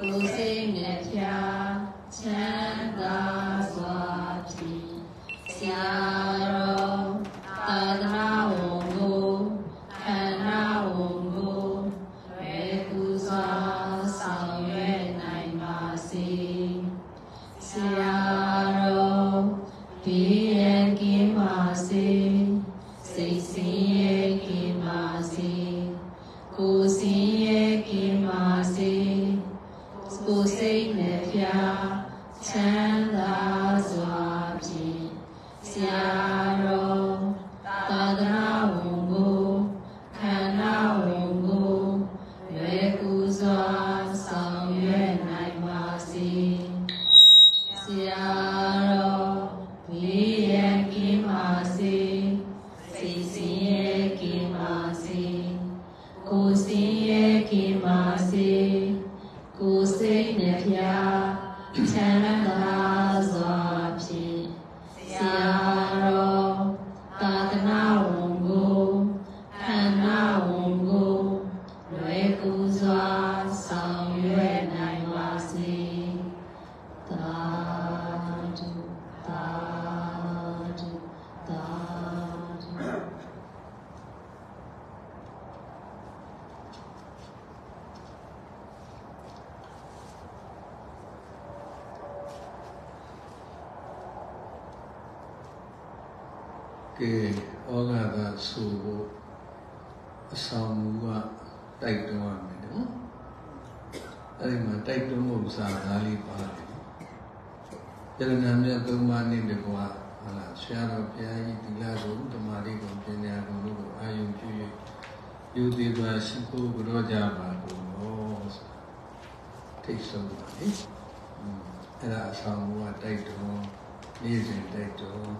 ကိုစိတ်နဲ့ဖြာချမ်းသာစွာဖြင့်ဆရာ ယရဏမြတ်သုံးပါးနဲ့တကွာဟာလားဆရာတော်ဘုရားကြီးဒီလာကိုဓမ္မလေးကိုပညာကိုလို့ကိုအာယုံပြု၍ယူသေးစွာရှိဖို့ကြောကြပါကုန်လို့ထိတ်ဆုံးပါလေအဲ့ဒါအဆောင်ကတိုက်တော်နေ့စဉ်တိုက်တော်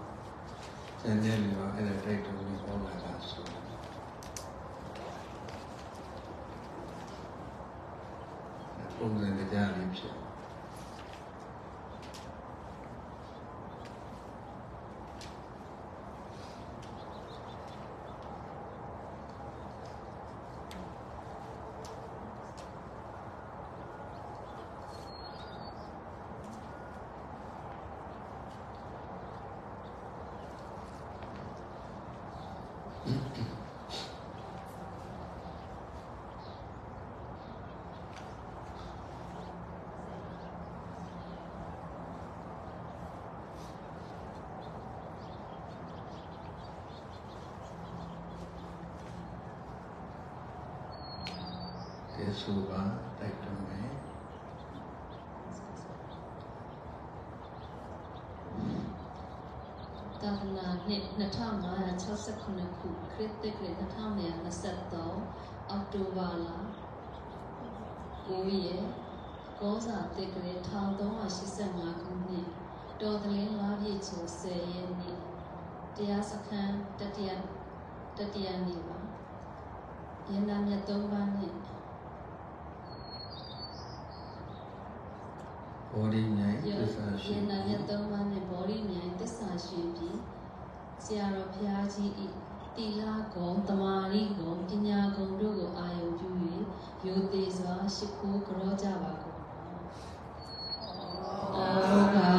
ဇန်နေလူကအဲ့ဒါတိုက်တော်ကိုဟောလာတာဆိုပုံစံကြလေးဖြစ် 1969ခုခရစ်သက်က2023အောက်တိုဘာလ9ရက်ကောဇာသက်က1385ခုနှစ်တော်သလင်းလာပြည့်ချို10ရက်နေ့တရားစခန်းတတိယတတိယနေ့ပါယန္တာမြတ်3ပါးနဲ့ဘောဓိဉာဏ်သစ္စာရှင်ယန္တာမြတ်3ပါးနဲ့ဘောဓိဉာဏ်သစ္စာရှင်ပြီးဆရာတော်ဘုရား ကြီး၏တိလဂုံတမာရီဂုံပညာဂုံတို့ကိုအာရုံပြု၍ယုသေစွာရှိခိုးကြောကြပါကုန်။အာမေန်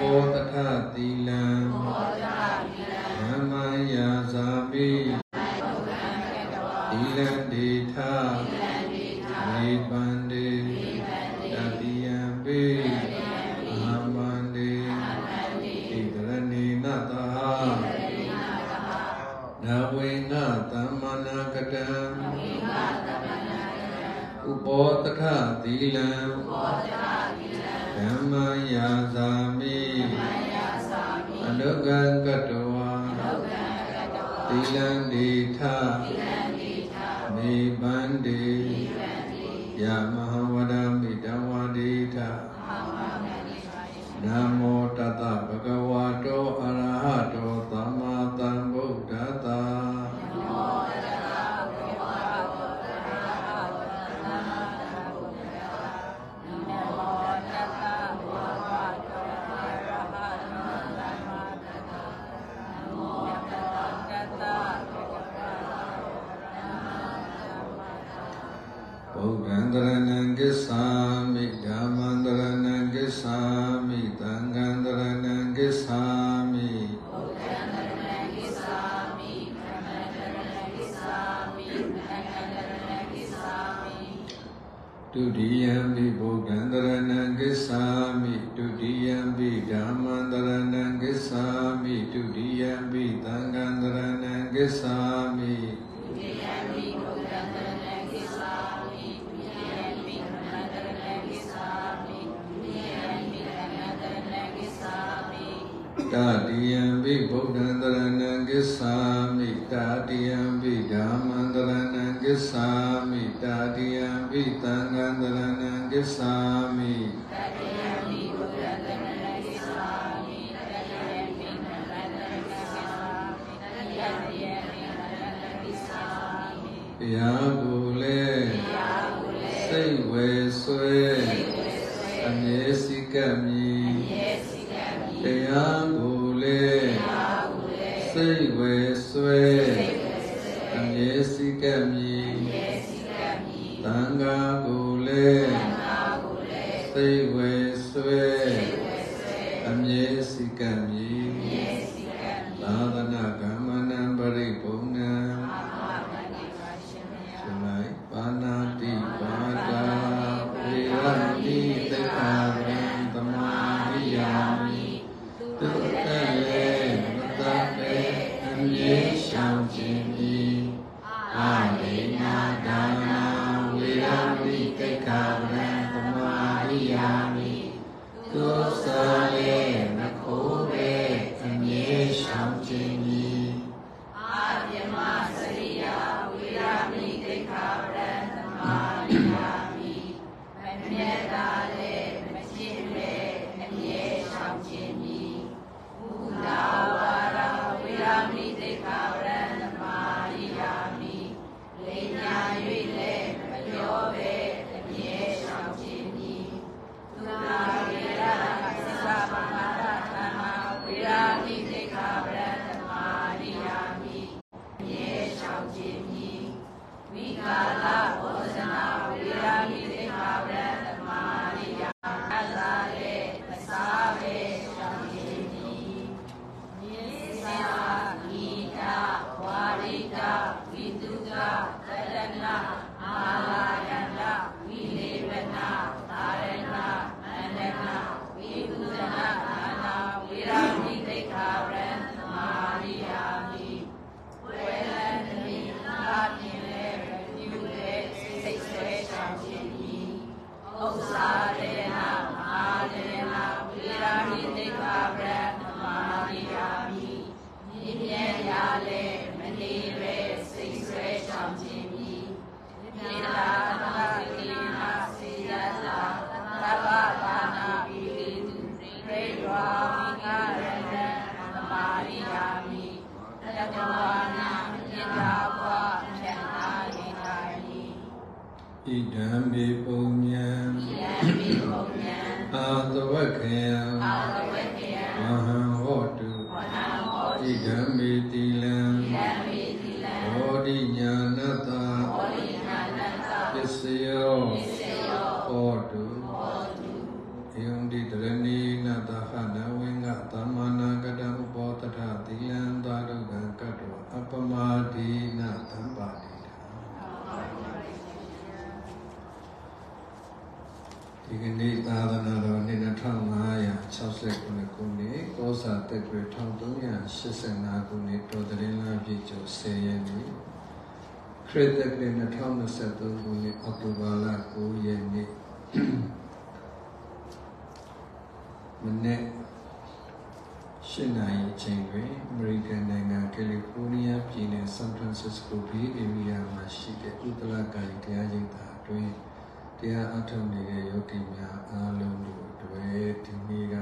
ကောတထသီလံ တာတိယံပိဗုဒ္ဓံတရဏံကိသာမိတာတိယံပိဓမ္မံတရဏံကိသာမိတာတိယံပိသံဃံတရဏံကိသာမိတာတိယံပိဗုဒ္ဓံတရဏံကိသာမိတာတိယံပိဓမ္မံတရဏံကိသာမိတာတိယံပိသံဃံတရဏံကိသာမိတရားကိုလေစိတ်ဝေဆွေအမြဲစိကံ ခရစ်တက္ကရာ2023ခုနှစ်အောက်တိုဘာလ9ရက်နေ့မနေ့ရှင်းနိုင်အချိန်တွင်အမေရိကန်နိုင်ငံကယ်လီဖိုးနီးယားပြည်နယ်ဆန်ဖရန်စစ္စကိုဘေးဧရိယာမှာရှိတဲ့ဥပလကာယတရားရိပ်သာအတွင်းတရားအထုတ်နေတဲ့ယောဂီများအားလုံးတို့အတွက်ဒီနေ့က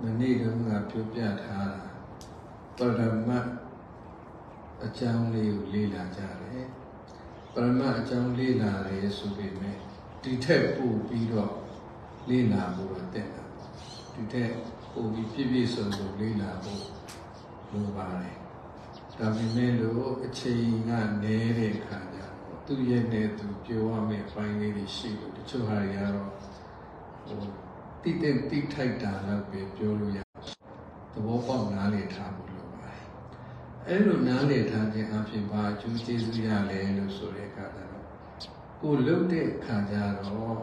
မနေ့ကငါပြောပြထားတာပရမတ် အကြောင်းလေးကိုလေ့လာကြတယ်ပရမတ်အကြောင်းလေ့လာရဲဆိုပေမဲ့ဒီထက်ပိုပြီးတော့လေ့လာဖို့တော့တက်တာဒီထက်ပိုပြီးပြည့်ပြည့်စုံစုံလေ့လာဖို့လိုပါတယ်ဒါပေမဲ့လို့အချိန်ကနည်းတဲ့ခါကျသူ့ရဲ့နဲ့သူပြောရမယ့်အပိုင်းလေးတွေရှိလို့တချို့ဟာတွေကတော့ဟိုတိတဲ့တိထိုက်တာတော့ပဲပြောလို့ရသဘောပေါက်နားလည်ထားဖို့လိုပါတယ် အဲ့လိုနားလည်ထားခြင်းအပြင်ဘာအကျိုးကျေးဇူးရလဲလို့ဆိုတဲ့အခါကျတော့ကိုလုတ်တဲ့အခါကျတော့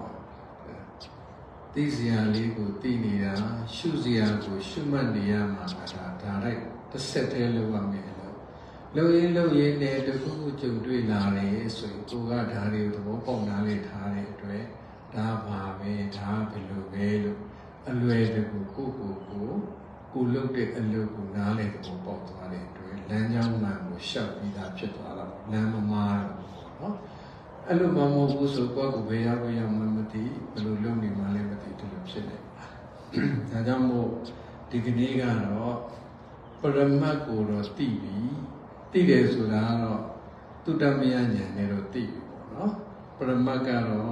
သိစရာလေးကိုသိနေတာရှုစရာကိုရှုမှတ်နေရမှာကဒါဒါလိုက်တစ်ဆက်တည်းလုပ်ရမယ်လုံရင်လုံရင်နဲ့တခုခုကြုံတွေ့လာတယ်ဆိုရင်ကိုကဒါတွေကိုသဘောပေါက်နားလည်ထားတဲ့အတွက်ဒါပါပဲဒါဘယ်လိုပဲလို့အလွယ်တကူကိုကိုကိုကိုလုတ်တဲ့အလုပ်ကိုနားလည်သဘောပေါက်သွားတဲ့အတွက် လမ်းကြောင်းမှန်ကိုရှောက်ပြီးသားဖြစ်သွားတော့လမ်းမမားတော့နော်အဲ့လိုမမဟုတ်ဘူးဆိုတော့ကိုဘယ်ရောက်ရောက်မှမသိဘယ်လိုလုပ်နေမှလည်းမသိတယ်လို့ဖြစ်နေပါဒါကြောင့်မို့ဒီကနေ့ကတော့ပရမတ်ကိုတော့သိပြီသိတယ်ဆိုတာကတော့တုတ္တမယဉာဏ်နဲ့တော့သိပြီပေါ့နော်ပရမတ်ကတော့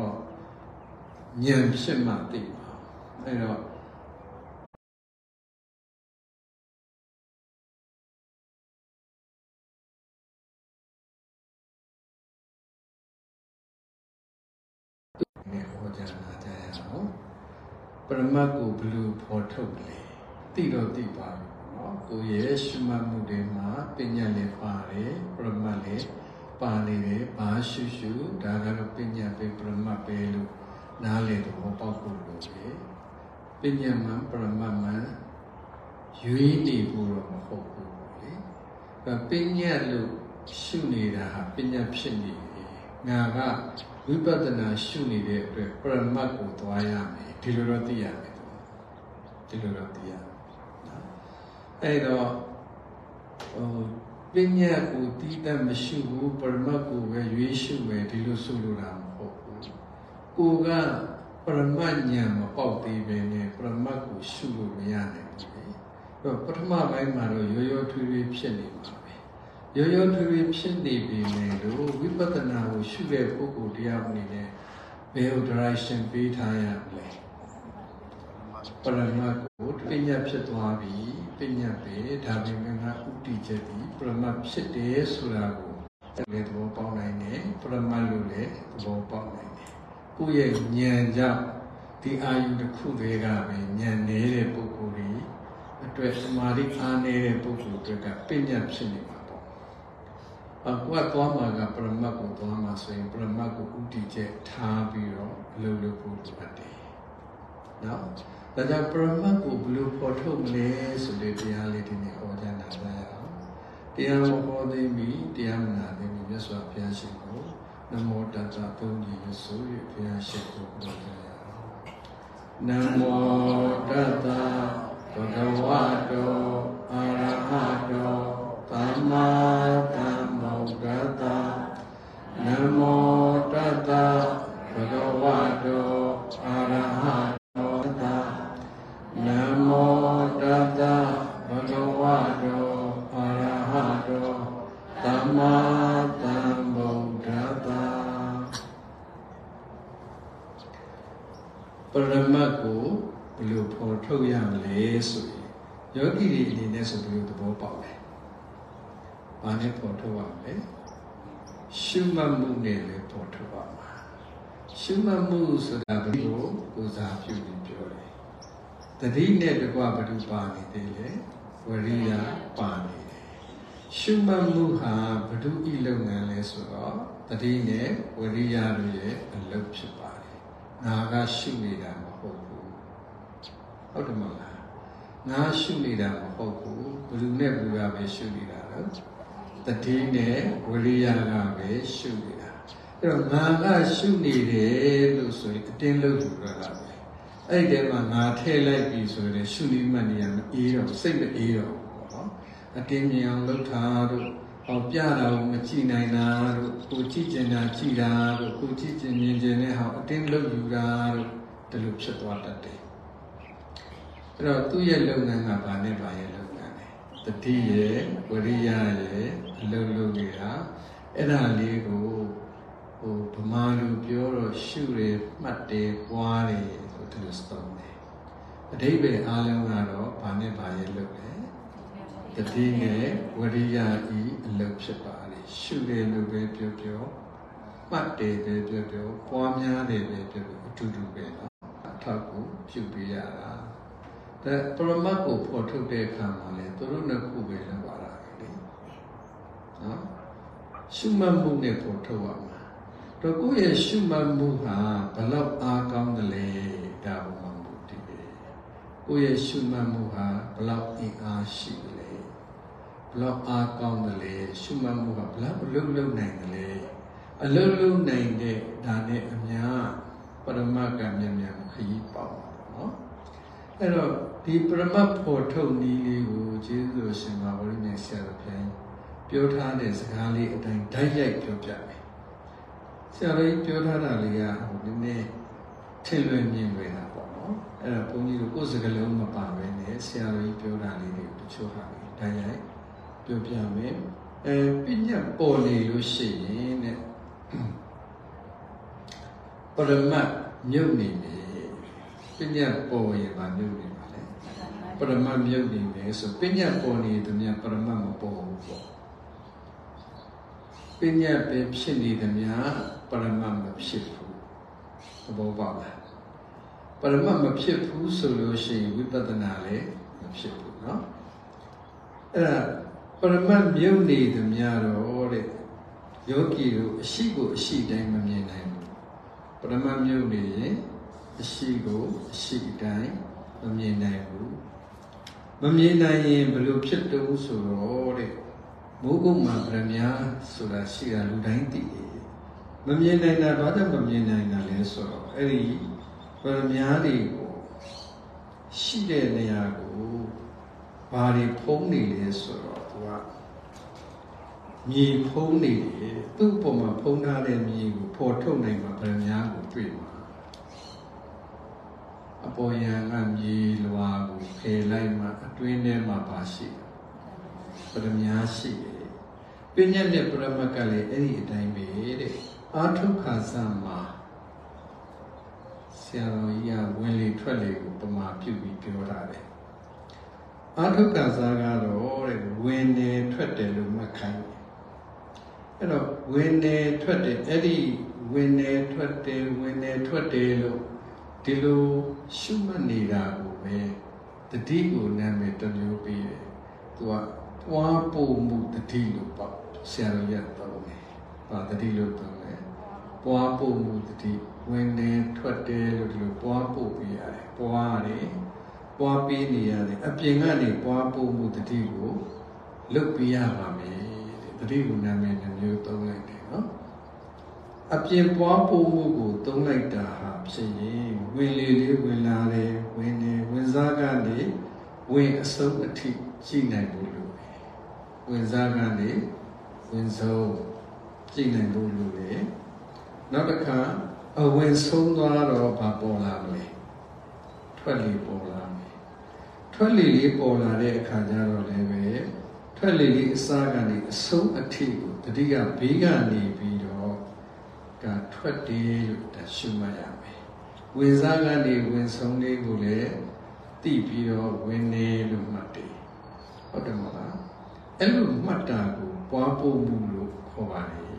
ဉာဏ်ဖြစ်မှသိပါအဲ့တော့ ပရမတ်ကိုဘယ်လိုဖော်ထုတ်လဲသိတော့သိပါပြီနော်ကိုရဲ့ရှုမှတ်မှုတွေမှာပညာလည်းပါတယ်ပရမတ်လည်းပါနေတယ်ဘာရှုရှုဒါကတော့ပညာပဲပရမတ်ပဲလို့နားလည်တော့ပေါက်ဖို့လိုတယ်ပညာမှပရမတ်မှရွေးနေဖို့တော့မဟုတ်ဘူးလေဒါပညာလို့ရှုနေတာဟာပညာဖြစ်နေတယ်ငါက ဝိပဿနာရှုနေတဲ့အတွက်ပရမတ်ကိုသွားရမယ်ဒီလိုတော့သိရမယ်ဒီလိုတော့သိရမယ်အဲ့တော့ဟိုပညာကိုတီးတတ်မရှိဘူးပရမတ်ကိုပဲရွေးရှုမယ်ဒီလိုဆိုလိုတာမဟုတ်ဘူးကိုကပရမတ်ဉာဏ်မပေါက်သေးပဲနဲ့ပရမတ်ကိုရှုလို့မရနိုင်ဘူးလေအဲ့ပထမပိုင်းမှာတော့ရောရောထွေးထွေးဖြစ်နေမှာပဲ ရောရောထွေးထွေးဖြစ်နေပြီလေလို့ဝိပဿနာကိုရှုတဲ့ပုဂ္ဂိုလ်တရားအနေနဲ့ဘယ်လို direction ပေးထားရမလဲပရမတ်ကိုပညာဖြစ်သွားပြီပညာပဲဒါပေမဲ့ငါဥတီချက်ဒီပရမတ်ဖြစ်တယ်ဆိုတာကိုလည်းသဘောပေါက်နိုင်တယ်ပရမတ်လို့လည်းသဘောပေါက်နိုင်တယ်ကိုယ့်ရဲ့ဉာဏ်ကြောင့်ဒီအာယုတစ်ခုတည်းကပဲဉာဏ်နေတဲ့ပုဂ္ဂိုလ်ကြီးအတွက်သမာဓိအားနေတဲ့ပုဂ္ဂိုလ်တွေကပညာဖြစ်နေမှာပေါ့ အခုကသွားမှာကပရမတ်ကိုသွားမှာဆိုရင်ပရမတ်ကိုဥတီချက်ထားပြီးတော့အလုပ်လုပ်ဖို့လိုအပ်တယ်နော်ဒါကြောင့်ပရမတ်ကိုဘယ်လိုပေါ်ထုတ်မလဲဆိုတဲ့တရားလေးဒီနေ့ဟောကြားနာကြရအောင်တရားမဟောသိပြီတရားမနာသိပြီမြတ်စွာဘုရားရှင်ကိုနမောတတ္တသုံးကြီးဆိုရဘုရားရှင်ကိုဟောကြားရအောင်နမောတတ္တဘဂဝတောအာရဟတောသမ္မာသမ္ဗုဒ္ဓ တ္တနမောတတ္တဘဂဝတောအာရဟနမောတတ္တဘဂဝတောအာရဟတောသမ္မာသမ္ဗုဒ္ဓတ္တပရမတ်ကိုဘယ်လိုဖော်ထုတ်ရမလဲဆိုရင်ယောဂီတွေအနေနဲ့ဆိုပြီးသဘောပေါက်တယ်။ ဘာနဲ့ဖော်ထုတ်ရမလဲ။ရှုမှတ်မှုနဲ့လည်းဖော်ထုတ်ရမှာ။ရှုမှတ်မှုဆိုတာဘယ်လိုကိုစားပြုပြီးပြောတယ်တတိနဲ့တကွဘဒုပါနေသေးလေဝရိယပါနေတယ်ရှုမှတ်မှုဟာဘဒုဤလုပ်ငန်းလဲဆိုတော့တတိနဲ့ဝရိယတို့ရဲ့အလုပ်ဖြစ်ပါတယ်ငါကရှုနေတာမဟုတ်ဘူးဟုတ်တယ်မလားငါရှုနေတာမဟုတ်ဘူးဘယ်သူနဲ့ဘယ်သူကပဲရှုနေတာလဲ တတိနဲ့ဝိရိယကပဲရှုနေတာအဲ့တော့ငါကရှုနေတယ်လို့ဆိုရင်အတင်းလို့ယူရတာပဲအဲ့ဒီထဲမှာငါထည့်လိုက်ပြီဆိုရင်ရှုနေမှနေရမအေးတော့စိတ်မအေးတော့ဘူးပေါ့နော်အတင်းမြင်အောင်လုပ်တာတို့ဟောပြတာကိုမကြည့်နိုင်တာတို့ကိုကြည့်ကျင်တာကြည့်တာတို့ကိုကြည့်ကျင်မြင်ကျင်တဲ့ဟာအတင်းလုပ်ယူတာတို့ဒီလိုဖြစ်သွားတတ်တယ်အဲ့တော့သူ့ရဲ့လုပ်ငန်းကဘာနဲ့ဘာရဲ့လုပ်ငန်းလဲ တတိရဲ့ဝရိယရဲ့အလုပ်လုပ်နေတာအဲ့ဒါလေးကိုဟိုဗမာလူပြောတော့ရှုရမှတ်တယ်ပွားတယ်ဆိုဒီလိုသုံးတယ်အဓိပ္ပာယ်အားလုံးကတော့ဘာနဲ့ဘာရဲ့လုပ်လဲတတိနဲ့ဝရိယဤအလုပ်ဖြစ်ပါလေရှုတယ်လို့ပဲပြောပြောမှတ်တယ်ပဲပြောပြောပွားများတယ်ပဲပြောပြောအတူတူပဲနော်အထောက်ကိုပြုပေးရတာ ဒါပရမတ်ကိုဖော်ထုတ်တဲ့အခါမှာလေသူတို့နှစ်ခုပဲလောက်ပါတာလေနော်ရှုမှတ်မှုနဲ့ဖော်ထုတ်ရမှာတော့ကိုယ့်ရဲ့ရှုမှတ်မှုဟာဘလောက်အားကောင်းတယ်လဲဒါဘုံမှာမူတည်တယ်ကိုယ့်ရဲ့ရှုမှတ်မှုဟာဘလောက်အင်အားရှိတယ်လဲဘလောက်အားကောင်းတယ်လဲရှုမှတ်မှုကဘလောက်အလုံးလုံးနိုင်တယ်လဲအလုံးလုံးနိုင်တဲ့ဒါနဲ့အများပရမတ်ကမြန်မြန်ခရီးပေါက်ပါတော့ အဲ့တော့ဒီပရမတ်ဖို့ထုတ်နည်းလေးကိုကျေးဇူးရှင်ပါဝိညာဉ်ဆရာတော်ဘုရားပြောထားတဲ့စကားလေးအတိုင်းဓာတ်ရိုက်ပြောပြမယ်ဆရာတော်ပြောထားတာလေးကဟိုနည်းနည်းထင်လွယ်မြင်လွယ်တာပေါ့နော်အဲ့ဒါဘုန်းကြီးတို့ကိုယ်စကလုံးမပါပဲနဲ့ဆရာတော်ပြောတာလေးတွေတချို့ဟာလေးဓာတ်ရိုက်ပြောပြမယ်အဲပညာပေါ်နေလို့ရှိရင်တဲ့ပရမတ်မြုပ်နေတယ် ပညာပေါ်ရင်ဗာမြုပ်နေပါလေပရမတ်မြုပ်နေတယ်ဆိုပညာပေါ်နေတယ်မြပရမတ်မပေါ်ဘူးပေါ့ပညာပဲဖြစ်နေတယ်မြပရမတ်မဖြစ်ဘူးသဘောပေါက်လားပရမတ်မဖြစ်ဘူးဆိုလို့ရှိရင်ဝိပဿနာလည်းမဖြစ်ဘူးเนาะအဲ့ဒါပရမတ်မြုပ်နေတယ်မြတော့တဲ့ယောဂီတို့အရှိကိုအရှိတိုင်းမမြင်နိုင်ဘူးပရမတ်မြုပ်နေရင် အရှိကိုအရှိအတိုင်းမမြင်နိုင်ဘူးမမြင်နိုင်ရင်ဘယ်လိုဖြစ်တူဆိုတော့တဲ့မိုးကုတ်မှာဗရမညာဆိုတာရှိတာလူတိုင်းသိတယ်မမြင်နိုင်တာဘာကြောင့်မမြင်နိုင်တာလဲဆိုတော့အဲ့ဒီဗရမညာတွေကိုရှိတဲ့နေရာကိုဘာတွေဖုံးနေလဲဆိုတော့သူကမြေဖုံးနေတယ်သူ့ပုံမှာဖုံးထားတဲ့မြေကိုဖော်ထုတ်နိုင်မှာဗရမညာကိုတွေ့မှာ အပေါ်ယံကမြေလွာကိုဖယ်လိုက်မှအတွင်းထဲမှာပါရှိပရမညာရှိတယ်ပညာနဲ့ပရမတ်ကလည်းအဲ့ဒီအတိုင်းပဲတဲ့အာထုခါစမှာဆရာတော်ကြီးကဝင်လေထွက်လေကိုပမာပြုပြီးပြောတာတယ်အာထုခါစားကတော့တဲ့ဝင်နေထွက်တယ်လို့မှတ်ခိုင်းတယ်အဲ့တော့ဝင်နေထွက်တယ်အဲ့ဒီဝင်နေထွက်တယ်ဝင်နေထွက်တယ်လို့ ဒီလိုရှုမှတ်နေတာကိုပဲတတိကိုနာမည်တစ်မျိုးပြီးတယ်သူကပွားပို့မှုတတိလို့ပေါ့ဆရာတော်ရတော့တယ်ပါတတိလို့တော့တယ်ပွားပို့မှုတတိဝင်နေထွက်တယ်လို့ဒီလိုပွားပို့ပြီးရတယ်ပွားရတယ်ပွားပေးနေရတယ်အပြင်ကနေပွားပို့မှုတတိကိုလုတ်ပြရပါမယ်တတိကိုနာမည်တစ်မျိုးသုံးလိုက်တယ်နော် အပြင်ပွားပို့မှုကိုသုံးလိုက်တာဟာဖြစ်ရင်ဝင်လေလေးဝင်လာတယ်ဝင်နေဝင်စားကနေဝင်အစုံအထိရှိနိုင်ဖို့လိုတယ်ဝင်စားကနေဝင်ဆုံးရှိနိုင်ဖို့လိုတယ်နောက်တစ်ခါအဝင်ဆုံးသွားတော့ဘာပေါ်လာမလဲထွက်လေပေါ်လာမယ်ထွက်လေလေးပေါ်လာတဲ့အခါကျတော့လည်းပဲထွက်လေလေးအစားကနေအဆုံးအထိကိုတတိယဘေးကနေပြီးတော့က ထွက်တယ်လို့တရှုမှတ်ရမယ်ဝင်စားကနေဝင်ဆုံးလေးကိုလည်းသိပြီးတော့ဝင်နေလို့မှတ်တယ်ဟုတ်တယ်မလားအဲ့လိုမှတ်တာကိုပွားဖို့မှုလို့ခေါ်ပါတယ်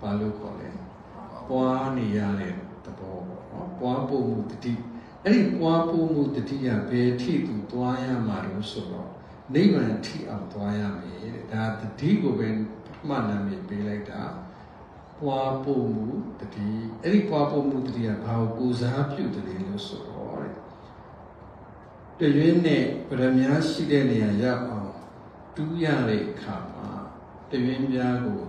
ဘာလို့ခေါ်လဲပွားနေရတဲ့သဘောပေါ့နော်ပွားဖို့မှုတတိအဲ့ဒီပွားဖို့မှုတတိကဘယ်ထိသူသွားရမှာလို့ဆိုတော့နိဗ္ဗာန်ထိအောင်သွားရမယ်တဲ့ဒါတတိကိုပဲပထမနာမည်ပေးလိုက်တာ ပပွားဖို့မှုတတိအဲ့ဒီပွားဖို့မှုတတိကဘာကိုကိုစားပြုတယ်လို့ဆိုတော့တဲ့တရွေးနဲ့ဗရမ ्या ရှိတဲ့နေရာရောက်အောင်တူးရတဲ့အခါမှာတရွေးများကို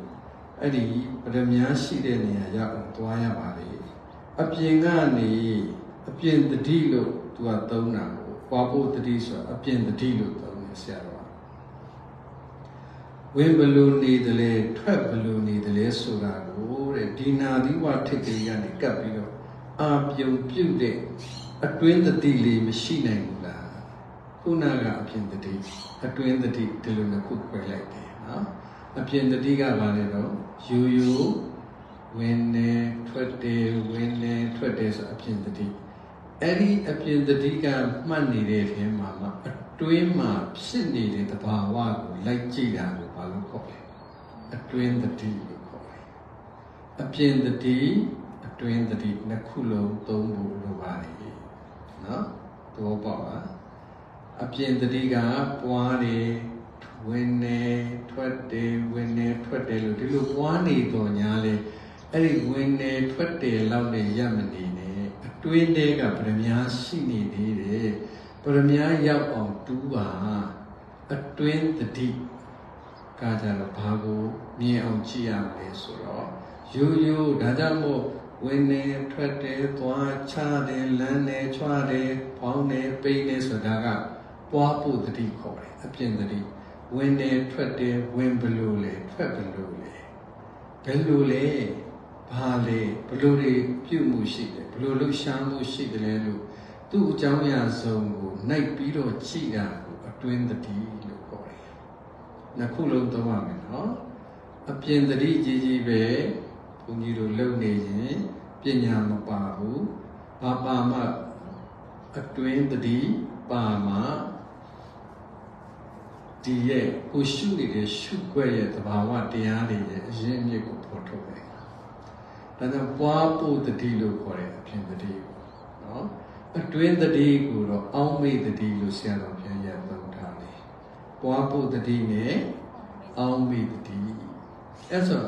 အဲ့ဒီဗရမ ्या ရှိတဲ့နေရာရောက်အောင်သွားရပါလေအပြင်ကနေအပြင်တတိလို့သူကသုံးတာကိုပွားဖို့တတိဆိုတာအပြင်တတိလို့သုံးတယ်ဆရာတော် ဝင်ဘလူနေတယ်လေထွက်ဘလူနေတယ်လေဆိုတာကိုတဲ့ဒီနာသီဝထိတ်ကလေးကနေကပ်ပြီးတော့အာပြုံပြုတ်တဲ့အတွင်းတတိလေးမရှိနိုင်ဘူးလားခုနကအပြင်တတိအတွင်းတတိဒီလိုနှစ်ခုခွဲလိုက်တယ်နော်အပြင်တတိကဘာလဲတော့ယူယူဝင်နေထွက်တယ်ဝင်နေထွက်တယ်ဆိုအပြင်တတိအဲ့ဒီအပြင်တတိကမှတ်နေတဲ့ထဲမှာမှအတွင်းမှာဖြစ်နေတဲ့သဘာဝကိုလိုက်ကြည့်တာကိုဘာလို့ခေါ်လဲ အတွင်းတတိလို့ခေါ်တယ်အပြင်တတိအတွင်းတတိနှစ်ခုလုံးသုံးဖို့လိုပါတယ်နော်သဘောပေါက်လားအပြင်တတိကပွားတယ်ဝင်နေထွက်တယ်ဝင်နေထွက်တယ်လို့ဒီလိုပွားနေတော့ညာလေအဲ့ဒီဝင်နေထွက်တယ်လောက်နဲ့ရမနေနဲ့အတွင်းတဲကဗရမ ्या ရှိနေသေးတယ်ပရမညာရောက်အောင်တူးပါအတွင်းတတိ ကကြတော့ဘာကိုမြင်အောင်ကြည့်ရမလဲဆိုတော့ရိုးရိုးဒါကြောင့်မို့ဝင်နေထွက်တယ်သွားချတယ်လမ်းနေချွားတယ်ဖောင်းနေပိန်နေဆိုတာကပွားဖို့တတိခေါ်တယ်အပြင်တတိဝင်နေထွက်တယ်ဝင်ဘလို့လဲထွက်ဘလို့လဲဘယ်လိုလဲဘာလဲဘလို့တွေပြုမှုရှိတယ်ဘလို့လှရှားမှုရှိတယ်လဲလို့သူ့အကြောင်းအရာဆုံးကိုနိုင်ပြီးတော့ကြည့်တာကိုအတွင်းတတိလို့ခေါ်တယ်။ နှစ်ခုလုံးသုံးရမယ်နော်။အပြင်တတိကြီးကြီးပဲဘုန်းကြီးတို့လုံနေရင်ပညာမပါဘူး။ဘာပါမှအတွင်းတတိပါမှဒီရဲ့ကိုရှုနေတဲ့ရှုွက်ရဲ့သဘာဝတရားတွေရဲ့အရင်းအမြစ်ကိုဖော်ထုတ်တယ်။ဒါကြောင့်ပွားဖို့တတိလို့ခေါ်တယ်အပြင်တတိကိုနော်။အတွင်းတတိကိုတော့အောင်းမေတတိလို့ဆရာတော်ဘုရားရသုံးထားတယ်။ ပွားဖို့တတိနဲ့အောင်းမေတတိအဲ့ဆို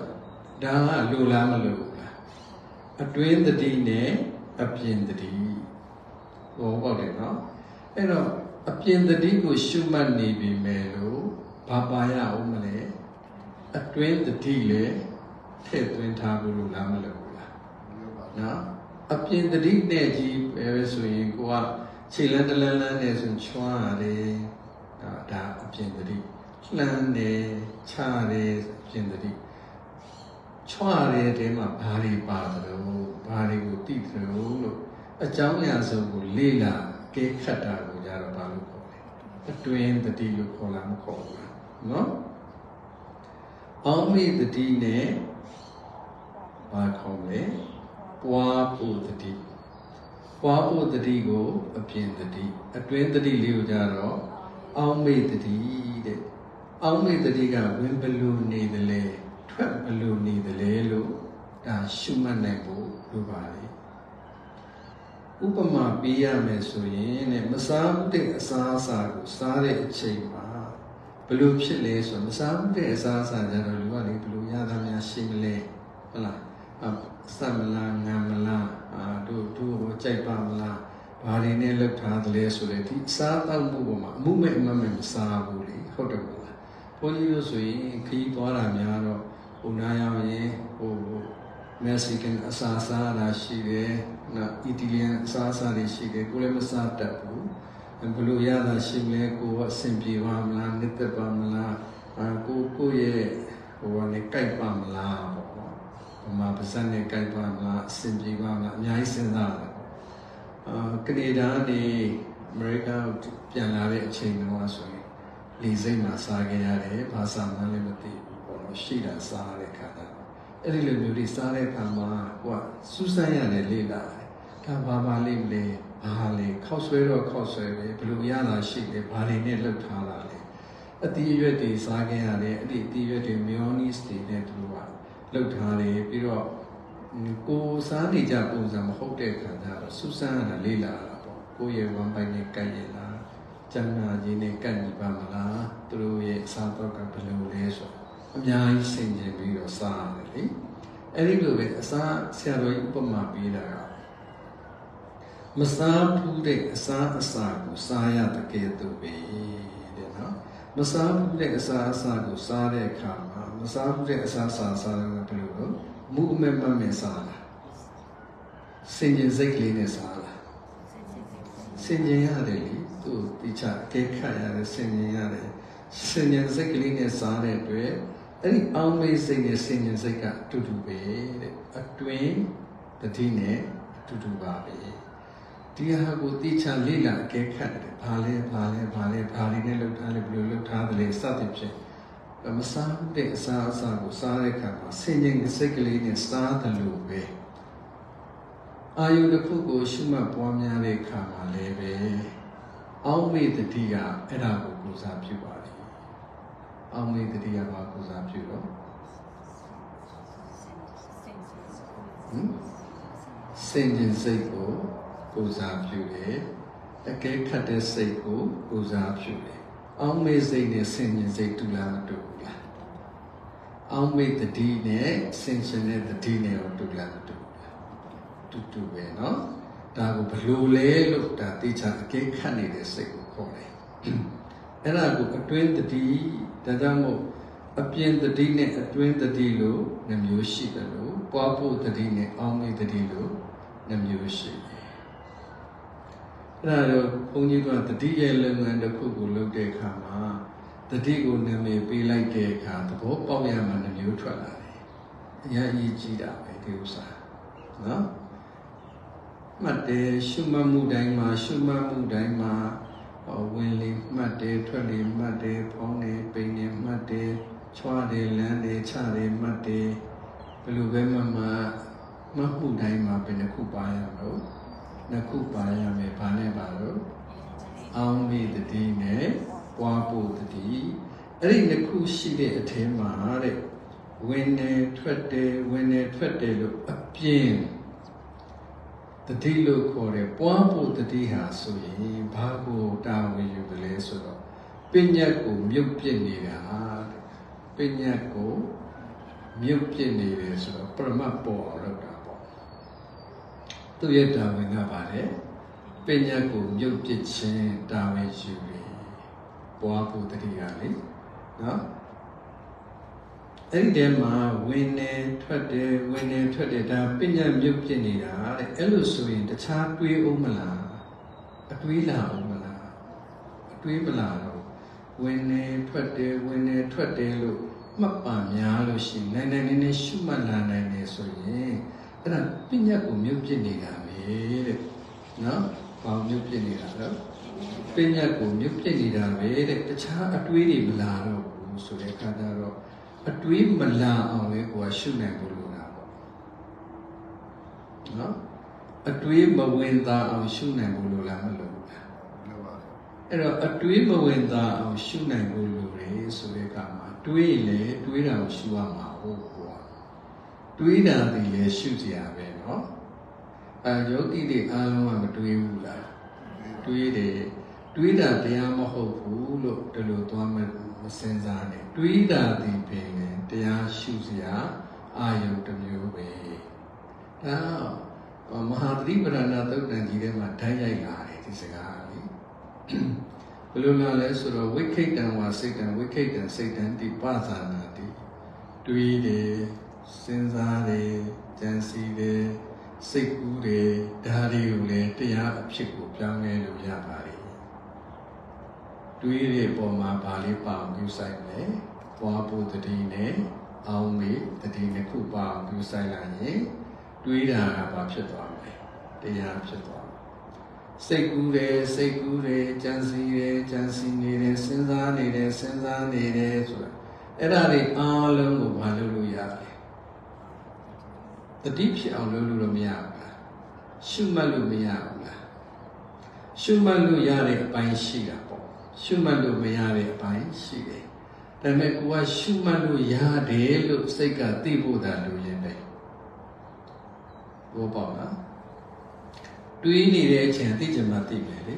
ဒါကလိုလားမလိုဘူးလား။အတွင်းတတိနဲ့အပြင်တတိဘောပေါက်တယ်နော်။အဲ့တော့အပြင်တတိကိုရှုမှတ်နေပြီမယ်လို့ဘာပါရအောင်မလဲ။အတွင်းတတိလည်းထည့်သွင်းထားဖို့လိုလားမလိုဘူးလား။နော်။အပြင်တတိနဲ့ကြီးပဲဆိုရင်ကိုကခြေလန်းတလန်းလန်းနဲ့ဆိုချွားရတယ် ဒါဒါအပြင်တတိလှမ်းတယ်ချတယ်အပြင်တတိချွားတဲ့တဲမှာဘာတွေပါသလဲဘာတွေကိုသိသလဲလို့အကြောင်းအရာစုံကိုလေ့လာကဲခတ်တာကိုကြတော့ဘာလို့ခေါ်လဲအတွင်းတတိလို့ခေါ်လာမခေါ်ဘူးနော်အောင်းမိတတိနဲ့ဘာခေါ်လဲပွားဖို့တတိပွားဖို့တတိကို အပြင်တတိအတွင်းတတိလေးကိုကြတော့ အောင်းမေတတိတဲ့အောင်းမေတတိကဝင်ဘလူနေတယ်လေထွက်ဘလူနေတယ်လေလို့ဒါရှုမှတ်နိုင်ဖို့လိုပါလေဥပမာပေးရမယ်ဆိုရင်တဲ့မစားဘူးတဲ့အစားအစာကိုစားတဲ့အချိန်မှာဘလို့ဖြစ်လဲဆိုမစားဘူးတဲ့အစားအစာကြတော့လူကလေဘလို့ရတာများရှိမလဲဟုတ်လားစက်မလားငံမလားအာတို့တို့ဟိုကြိုက်ပါမလား ဘာတွေနဲ့လောက်ထားသလဲဆိုတဲ့ဒီစားတောက်မှုပေါ်မှာအမှုမဲ့အမမဲ့မစားဘူးလေဟုတ်တယ်မလားဘုန်းကြီးတို့ဆိုရင်ခီးသွားတာများတော့ဟိုနားရောက်ရင်ဟိုမက္ဆီကန်အစားစားတာရှိတယ်နော်အီတလီယန်အစားစားတွေရှိတယ်ကိုလည်းမစားတတ်ဘူးဘလို့ရတာရှိမလဲကိုကအဆင်ပြေပါမလားနှစ်သက်ပါမလားအာကိုကိုရဲ့ဟိုကနေကြိုက်ပါမလားပေါ့ဟိုမှာပါဇက်နဲ့ကြိုက်ပါမလားအဆင်ပြေပါမလားအများကြီးစဉ်းစားတယ် အာကနေဒါနေအမေရိကပြန်လာတဲ့အချိန်တုန်းကဆိုရင်လေစိတ်မှာစားခဲ့ရတယ်ဘာသာမှလည်းမသိဘူးပေါ့နော်ရှိတာစားတဲ့ခါကျတော့အဲ့ဒီလိုမျိုးတွေစားတဲ့ခါမှာကိုကစူးစမ်းရတယ်လေ့လာတယ်ဒါဘာပါလိမ့်လဲဘာလဲခောက်ဆွဲတော့ခောက်ဆွဲပဲဘယ်လိုရတာရှိလဲဘာတွေနဲ့လှုပ်ထားတာလဲအတီးအရွက်တွေစားခဲ့ရတယ်အဲ့ဒီအတီးအရွက်တွေ mayonnaise တွေနဲ့သူတို့ကလှုပ်ထားတယ်ပြီးတော့ ကိုစားနေကြပုံစံမဟုတ်တဲ့ခံစားတော့စူးစမ်းရတာလေးလာတာပေါ့ကိုရဲ့ဝမ်းပိုင်နဲ့ကပ်ရလားကျမ်းနာကြီးနဲ့ကပ်ညီပါမလားသူတို့ရဲ့အစားတော့ကဘယ်လိုလဲဆိုအများကြီးဆင်ခြင်ပြီးတော့စားရတယ်လေအဲ့ဒီလိုပဲအစာဆရာတော်ကြီးဥပမာပေးတာကမစားဘူးတဲ့အစာအစာကိုစားရတဲ့ကဲ့သို့ပဲတဲ့နော်မစားဘူးတဲ့အစာအစာကိုစားတဲ့အခါမှာမစားဘူးတဲ့အစာအစာစားတယ်ဘယ်လိုလဲ မူအမဲ့မမဲ့စားတာစင်ကျင်စိတ်ကလေးနဲ့စားတာစင်ကျင်ရတယ်လေသူတိချအကဲခတ်ရတယ်စင်ကျင်ရတယ်စင်ကျင်စိတ်ကလေးနဲ့စားတဲ့အတွက်အဲ့ဒီအောင်းမေးစိတ်နဲ့စင်ကျင်စိတ်ကအတူတူပဲတဲ့အတွင်းတတိနဲ့အတူတူပါပဲဒီဟာကိုတိချလေ့လာအကဲခတ်တယ်ဘာလဲဘာလဲဘာလဲဘာလေးနဲ့လှုပ်ထားလဲဘယ်လိုလှုပ်ထားတယ်လဲစသဖြင့် မစားတဲ့အစားအစာကိုစားတဲ့အခါမှာစင်ကျင်စိတ်ကလေးနဲ့စားတယ်လို့ပဲအာယုတစ်ခုကိုရှုမှတ်ပွားများတဲ့အခါမှာလည်းပဲအောင်းမေတ္တိကအဲ့ဒါကိုပူဇာပြုပါတယ်အောင်းမေတ္တိကဘာပူဇာပြုတော့ဟမ်စင်ကျင်စိတ်ကိုပူဇာပြုတယ်အကဲခတ်တဲ့စိတ်ကိုပူဇာပြုတယ်အောင်းမေစိတ်နဲ့စင်ကျင်စိတ်တူလားမတူဘူးလား အောင်းမေတ္တိနဲ့စင်ကျင်တဲ့တတိနဲ့ရောတူလားမတူဘူးလားတူတူပဲเนาะဒါကိုဘလို့လဲလို့ဒါတေချာအကဲခတ်နေတဲ့စိတ်ကိုခေါ်တယ်အဲ့ဒါကိုအတွင်းတတိဒါကြောင့်မို့အပြင်တတိနဲ့အတွင်းတတိလို့နှမျိုးရှိတယ်လို့ပွားဖို့တတိနဲ့အောင်းမေတတိလို့နှမျိုးရှိတယ်အဲ့ဒါတော့ဘုန်းကြီးကတတိရဲ့လုပ်ငန်းတစ်ခုကိုလုပ်တဲ့အခါမှာ တတိကိုနာမည်ပေးလိုက်တဲ့အခါသဘောပေါက်ရမှနှမျိုးထွက်လာတယ်အရင်အရေးကြီးတာပဲဒီဥစ္စာနော်မှတ်တယ်ရှုမှတ်မှုတိုင်းမှာရှုမှတ်မှုတိုင်းမှာဝင်လေမှတ်တယ်ထွက်လေမှတ်တယ်ဖောင်းတယ်ပိန်တယ်မှတ်တယ်ချွားတယ်လမ်းတယ်ချတယ်မှတ်တယ်ဘယ်လိုပဲမှမှမှတ်မှုတိုင်းမှာဘယ်နှခုပါရမလို့နှစ်ခုပါရမယ်ဘာနဲ့ပါလို့အောင်းမိတတိနဲ့ ပွားဖို့တတိအဲ့ဒီနှစ်ခုရှိတဲ့အထဲမှာတဲ့ဝင်နေထွက်တယ်ဝင်နေထွက်တယ်လို့အပြင်းတတိလို့ခေါ်တယ်ပွားဖို့တတိဟာဆိုရင်ဘာကိုတာဝန်ယူတယ်လဲဆိုတော့ပညာကိုမြုပ်ပြစ်နေတာတဲ့ပညာကိုမြုပ်ပြစ်နေတယ်ဆိုတော့ပရမတ်ပေါ်အောင်လုပ်တာပေါ့သူရဲ့တာဝန်ကပါလေပညာကိုမြုပ်ပြစ်ခြင်းတာဝန်ယူတယ် ပွားဖို့တတိကလေနော်အဲ့ဒီထဲမှာဝင်နေထွက်တယ်ဝင်နေထွက်တယ်ဒါပညာမြုပ်ပြစ်နေတာတဲ့အဲ့လိုဆိုရင်တခြားတွေးအောင်မလားအတွေးလာအောင်မလားအတွေးမလာတော့ဝင်နေထွက်တယ်ဝင်နေထွက်တယ်လို့မှတ်ပါများလို့ရှိရင်နိုင်နိုင်နေနေရှုမှတ်လာနိုင်တယ်ဆိုရင်အဲ့ဒါပညာကိုမြုပ်ပြစ်နေတာပဲတဲ့နော်ဘာမြုပ်ပြစ်နေတာလဲ ပညာကိုမြုပ်ပြစ်နေတာပဲတဲ့တခြားအတွေးတွေမလာတော့ဘူးဆိုတဲ့အခါကျတော့အတွေးမလာအောင်လေကိုကရှုနိုင်ဖို့လိုတာပေါ့နော်အတွေးမဝင်သာအောင်ရှုနိုင်ဖို့လိုလားမလိုဘူးလားလိုပါတယ်အဲ့တော့အတွေးမဝင်သာအောင်ရှုနိုင်ဖို့လိုတယ်ဆိုတဲ့အခါမှာတွေးလေတွေးတာကိုရှုရမှာဟုတ်ကွာတွေးတာဒီလေရှုစရာပဲနော်အဲယောဂီတွေအားလုံးကမတွေးဘူးလားတွေးတယ် တွေးတာတရားမဟုတ်ဘူးလို့ဒီလိုသွားမမစင်စားနဲ့တွေးတာဒီပင်လေတရားရှုစရာအာယုံတစ်မျိုးပဲဒါမဟာသတိပဋ္ဌာနာသုတ်တန်ကြီးထဲမှာဓာတ်ရိုက်လာတယ်ဒီစကားလေဘယ်လိုလဲလဲဆိုတော့ဝိခိတံဝါစိတ်တံဝိခိတံစိတ်တံတိပသနာတိတွေးတယ်စဉ်းစားတယ်ကြံစည်တယ်စိတ်ကူးတယ်ဒါတွေကိုလည်းတရားအဖြစ်ကိုပြောင်းလဲလို့ရပါတယ် တွေးတဲ့ပုံမှာဗာလေးပါအောင်ပြုဆိုင်မယ်ပွားဖို့တတိနဲ့အောင်းမေတတိနှစ်ခုပါအောင်ပြုဆိုင်လာရင်တွေးတာကဘာဖြစ်သွားမလဲတရားဖြစ်သွားမယ်စိတ်ကူးတယ်စိတ်ကူးတယ်ကြံစီတယ်ကြံစီနေတယ်စဉ်းစားနေတယ်စဉ်းစားနေတယ်ဆိုတာအဲ့ဒါတွေအားလုံးကိုမလုပ်လို့ရတယ်တတိဖြစ်အောင်လုပ်လို့တော့မရဘူးလားရှုမှတ်လို့မရဘူးလားရှုမှတ်လို့ရတဲ့အပိုင်းရှိတာပေါ့ ရှုမှတ်လို့မရတဲ့အပိုင်းရှိတယ်ဒါပေမဲ့ကိုကရှုမှတ်လို့ရတယ်လို့စိတ်ကသိဖို့တာလိုရင်ပဲဘောပေါ့လားတွေးနေတဲ့အချိန်သိချင်မှသိမယ်လေ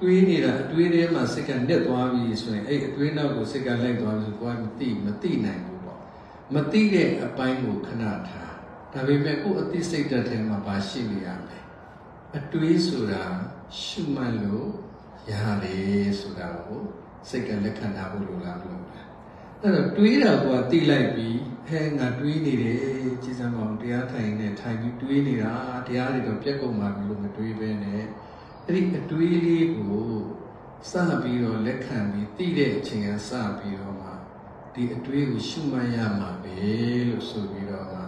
တွေးနေတာအတွေးထဲမှာစိတ်ကနစ်သွားပြီဆိုရင်အဲ့အတွေးနောက်ကိုစိတ်ကလိုက်သွားပြီဆိုကိုယ်ကမသိမသိနိုင်ဘူးပေါ့မမသိတဲ့အပိုင်းကိုခဏထားဒါပေမဲ့ကိုယ်အသိစိတ်ဓာတ်ထဲမှာပါရှိနေရမယ်အတွေးဆိုတာရှုမှတ်လို့ ရတယ်ဆိုတာကိုစိတ်ကလက်ခံထားဖို့လိုလားမလို့လားအဲ့တော့တွေးတာကတိလိုက်ပြီးဟဲငါတွေးနေတယ်ကြည်စမ်းအောင်တရားထိုင်နေထိုင်ပြီးတွေးနေတာတရားတွေတော့ပြက်ကုန်ပါပြီလို့မတွေးပဲနဲ့အဲ့ဒီအတွေးလေးကိုစပြီးတော့လက်ခံပြီးသိတဲ့အချိန်ကစပြီးတော့မှဒီအတွေးကိုရှုမှတ်ရမှာပဲလို့ဆိုပြီးတော့မှ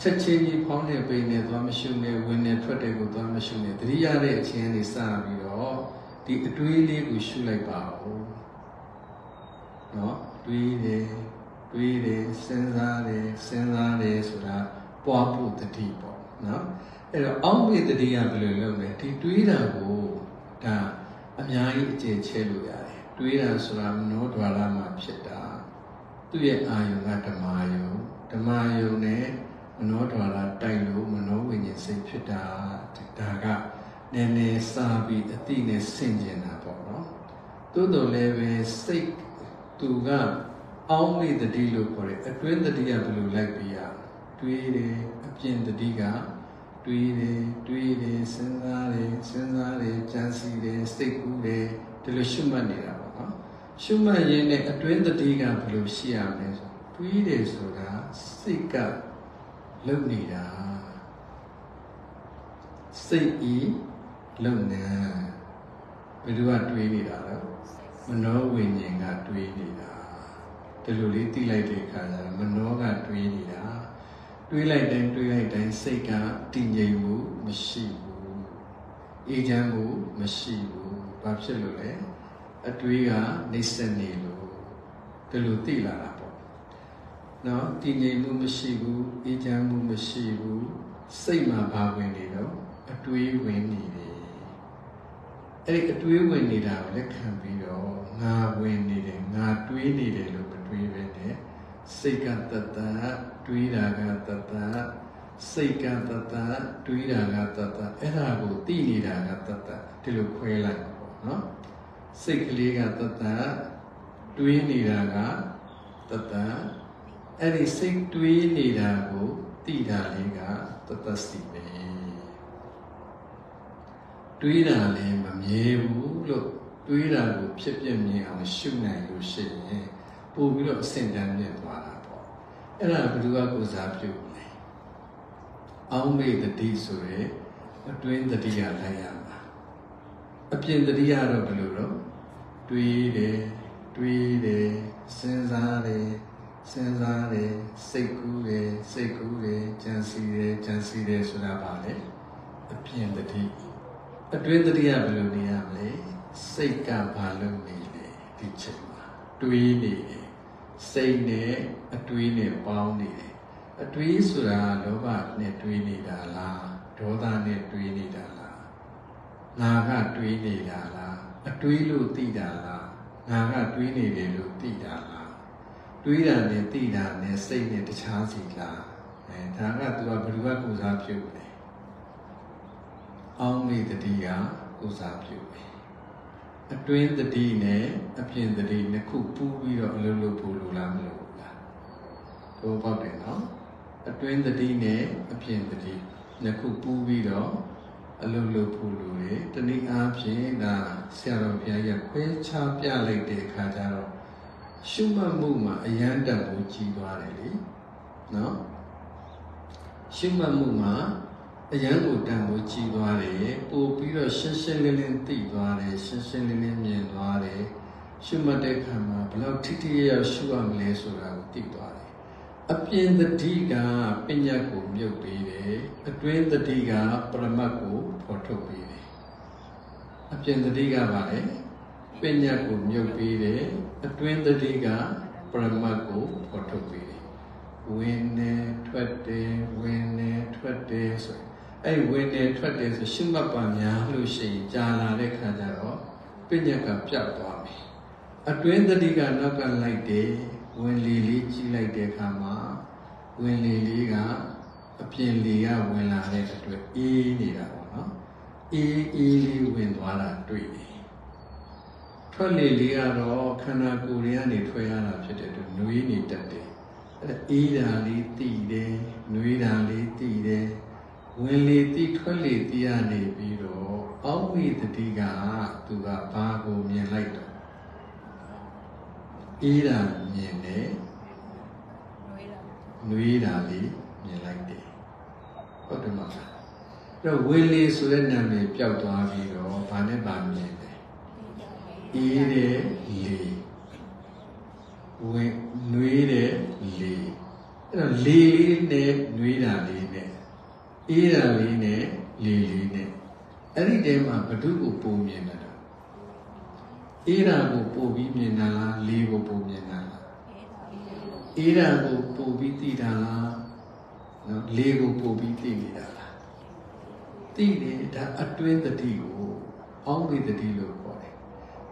ချက်ချင်းကြီးဖောင်းနေပိန်နေသွားမရှုနေဝင်နေထွက်တယ်ကိုသွားမရှုနေတတိယတဲ့အချိန်ကနေစပြီးတော့ ဒီအတွေးလေးကိုရှုလိုက်ပါဦးနော်တွေးတယ်တွေးတယ်စဉ်းစားတယ်စဉ်းစားတယ်ဆိုတာပွားဖို့တတိပေါ့နော်အဲ့တော့အောက်မေ့တတိယဘယ်လိုလုပ်လဲဒီတွေးတာကိုဒါအများကြီးအကျယ်ချဲလို့ရတယ်တွေးတာဆိုတာမနောဒွါရမှာဖြစ်တာသူ့ရဲ့အာယုံကဓမ္မယုံဓမ္မယုံနဲ့မနောဒွါရတိုက်လို့မနောဝိညာဉ်စိတ်ဖြစ်တာဒါက နည်းနည်းစားပြီးအတိနဲ့ဆင်ကျင်တာပေါ့နော်သို့တော်လည်းပဲစိတ်သူကအောင်းမေတတိလို့ခေါ်တယ်အတွင်းတတိကဘယ်လိုလိုက်ပြရတွေးတယ်အပြင်တတိကတွေးတယ်တွေးတယ်စဉ်းစားတယ်စဉ်းစားတယ်ကြံစည်တယ်စိတ်ကူးတယ်ဒီလိုရှုမှတ်နေတာပေါ့နော်ရှုမှတ်ရင်းနဲ့အတွင်းတတိကဘယ်လိုရှိရမလဲဆိုတွေးတယ်ဆိုတာစိတ်ကလုံနေတာစိတ်ဤ လုံနေဘယ်သူကတွေးနေတာလဲမနောဝိညာဉ်ကတွေးနေတာဒီလိုလေးသိလိုက်တဲ့အခါကျတော့မနောကတွေးနေတာတွေးလိုက်တိုင်းတွေးလိုက်တိုင်းစိတ်ကတည်ငြိမ်မှုမရှိဘူးအေးချမ်းမှုမရှိဘူးဘာဖြစ်လို့လဲအတွေးကနေစနေလို့ဒီလိုသိလာတာပေါ့နော်တည်ငြိမ်မှုမရှိဘူးအေးချမ်းမှုမရှိဘူးစိတ်မှာဘာဝင်နေတော့အတွေးဝင်နေတယ် အဲ့ဒီအတွေးဝင်နေတာကိုလက်ခံပြီးတော့ငါဝင်နေတယ်ငါတွေးနေတယ်လို့မတွေးပဲနဲ့စိတ်ကတတတွေးတာကတတစိတ်ကတတတွေးတာကတတအဲ့ဒါကိုသိနေတာကတတဒီလိုခွဲလိုက်ပေါ့နော်စိတ်ကလေးကတတတွေးနေတာကတတအဲ့ဒီစိတ်တွေးနေတာကိုသိတာလေးကတတစီပဲ တွေးတာလည်းမမြဲဘူးလို့တွေးတာကိုဖြစ်ပြမြင်အောင်ရှုနိုင်လို့ရှိရင်ပို့ပြီးတော့အဆင့်တန်းမြင့်သွားတာပေါ့အဲ့ဒါဘယ်သူကကိုစားပြုလဲအောင်းမေတတိဆိုရဲအတွင်းတတိယလိုက်ရမှာအပြင်တတိယတော့ဘယ်လိုတော့တွေးတယ်တွေးတယ်စဉ်းစားတယ်စဉ်းစားတယ်စိတ်ကူးတယ်စိတ်ကူးတယ်ကြံစီတယ်ကြံစီတယ်ဆိုတာပါလေအပြင်တတိ အတွင်းတတိယဘယ်လိုနေရမလဲစိတ်ကဘာလုပ်နေလဲဒီချိန်မှာတွေးနေတယ်စိတ်နဲ့အတွေးနဲ့ပေါင်းနေတယ်အတွေးဆိုတာလောဘနဲ့တွေးနေတာလားဒေါသနဲ့တွေးနေတာလားငါကတွေးနေတာလားအတွေးလို့သိတာလားငါကတွေးနေတယ်လို့သိတာလားတွေးတာနဲ့သိတာနဲ့စိတ်နဲ့တခြားစီလားအဲဒါကသူကဘယ်သူကကုစားပြုတ်လဲ အောင်းမေတတိကကုစားပြုတ်ပဲအတွင်းတတိနဲ့အပြင်တတိနှစ်ခုပူးပြီးတော့အလုပ်လုပ်ဖို့လိုလားမလိုဘူးလားတို့ပေါက်တယ်နော်အတွင်းတတိနဲ့အပြင်တတိနှစ်ခုပူးပြီးတော့အလုပ်လုပ်ဖို့လိုတယ်တနည်းအားဖြင့်ဒါဆရာတော်ဘုရားကြီးခွဲခြားပြလိုက်တဲ့အခါကျတော့ရှုမှတ်မှုမှာအယံတန်ကိုကြီးသွားတယ်လေနော်ရှုမှတ်မှုမှာ အရန်ကိုတန်ကိုကြည်သွားတယ်ပို့ပြီးတော့ရှင်းရှင်းလင်းလင်းသိသွားတယ်ရှင်းရှင်းလင်းလင်းမြင်သွားတယ်ရှုမှတ်တဲ့ခါမှာဘယ်လောက်ထိထိရောက်ရှုရမလဲဆိုတာကိုသိသွားတယ်အပြင်တတိကပညာကိုမြုပ်ပေးတယ်အတွင်းတတိကပရမတ်ကိုဖော်ထုတ်ပေးတယ်အပြင်တတိကပါလေပညာကိုမြုပ်ပေးတယ်အတွင်းတတိကပရမတ်ကိုဖော်ထုတ်ပေးတယ်ဝင်နေထွက်တယ်ဝင်နေထွက်တယ်ဆိုရင် အဲ့ဝင်နေထွက်တယ်ဆိုရှုမှတ်ပါများလို့ရှိရင်ကြာလာတဲ့ခါကျတော့ပညာကပြတ်သွားပြီအတွင်းတတိကနောက်ကလိုက်တယ်ဝင်လေလေးကြီးလိုက်တဲ့အခါမှာဝင်လေလေးကအပြင်လေကဝင်လာတဲ့အတွက်အေးနေတာပေါ့နော်အေးအေးလေးဝင်သွားတာတွေ့တယ်ထွက်လေလေးကတော့ခန္ဓာကိုယ်တွေကနေထွက်ရတာဖြစ်တဲ့အတွက်နှွေးနေတတ်တယ်အဲ့ဒါအေးတာလေးတည်တယ်နှွေးတာလေးတည်တယ် ဝင်လေတည်ထွက်လေတည်ရနေပြီးတော့အောက်ဝိတတိကသူကဘာကိုမြင်လိုက်တော့အေးတာမြင်တယ်နှွေးတာလေးမြင်လိုက်တယ်ဟုတ်တယ်မလားအဲ့တော့ဝင်လေဆိုတဲ့နာမည်ပျောက်သွားပြီးတော့ဘာနဲ့ပါမြင်တယ်အေးတယ်လေဝင်နှွေးတယ်လေအဲ့တော့လေလေးနဲ့နှွေးတာလေးနဲ့ အေးတာလေးနဲ့လေလေးနဲ့အဲ့ဒီတဲမှာဘ ᱹ ကိုပုံမြင်တယ်အေးတာကိုပို့ပြီးမြင်တာလားလေကိုပို့မြင်တာလားအေးတာကိုပို့ပြီးသိတာလားနော်လေကိုပို့ပြီးသိနေတာလားသိနေတာအတွင်းတတိကိုအောင်းဝိတတိလို့ခေါ်တယ်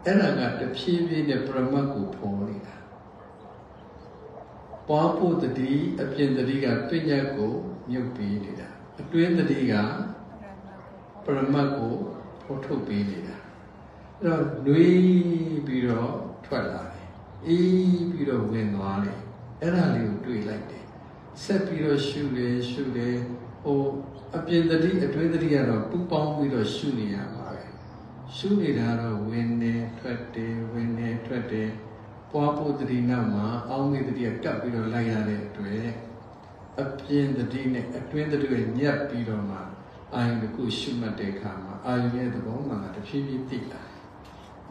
အဲ့ဒါကတဖြည်းဖြည်းနဲ့ပရမတ်ကိုဖော်နေတာပွားဖို့တတိအပြင်တတိကပညာကိုမြုပ်ပေးနေတာ အတွင်းတတိကပရမတ်ကိုဖော်ထုတ်ပေးနေတာအဲ့တော့နှွေးပြီးတော့ထွက်လာတယ်အေးပြီးတော့ဝင်သွားတယ်အဲ့ဒါလေးကိုတွေ့လိုက်တယ်ဆက်ပြီးတော့ရှုတယ်ရှုတယ်ဟိုအပြင်တတိအတွင်းတတိကတော့ပူပေါင်းပြီးတော့ရှုနေရမှာပဲရှုနေတာတော့ဝင်နေထွက်တယ်ဝင်နေထွက်တယ်ပွားဖို့တတိနောက်မှာအောင်းမေတတိကကပ်ပြီးတော့လိုက်ရတဲ့အတွက် အပြင်တတိနဲ့အတွင်းတတိကညက်ပြီးတော့မှအာယုန်တစ်ခုရှုမှတ်တဲ့အခါမှာအာယုန်ရဲ့သဘောမှန်တာတဖြည်းဖြည်းသိလာ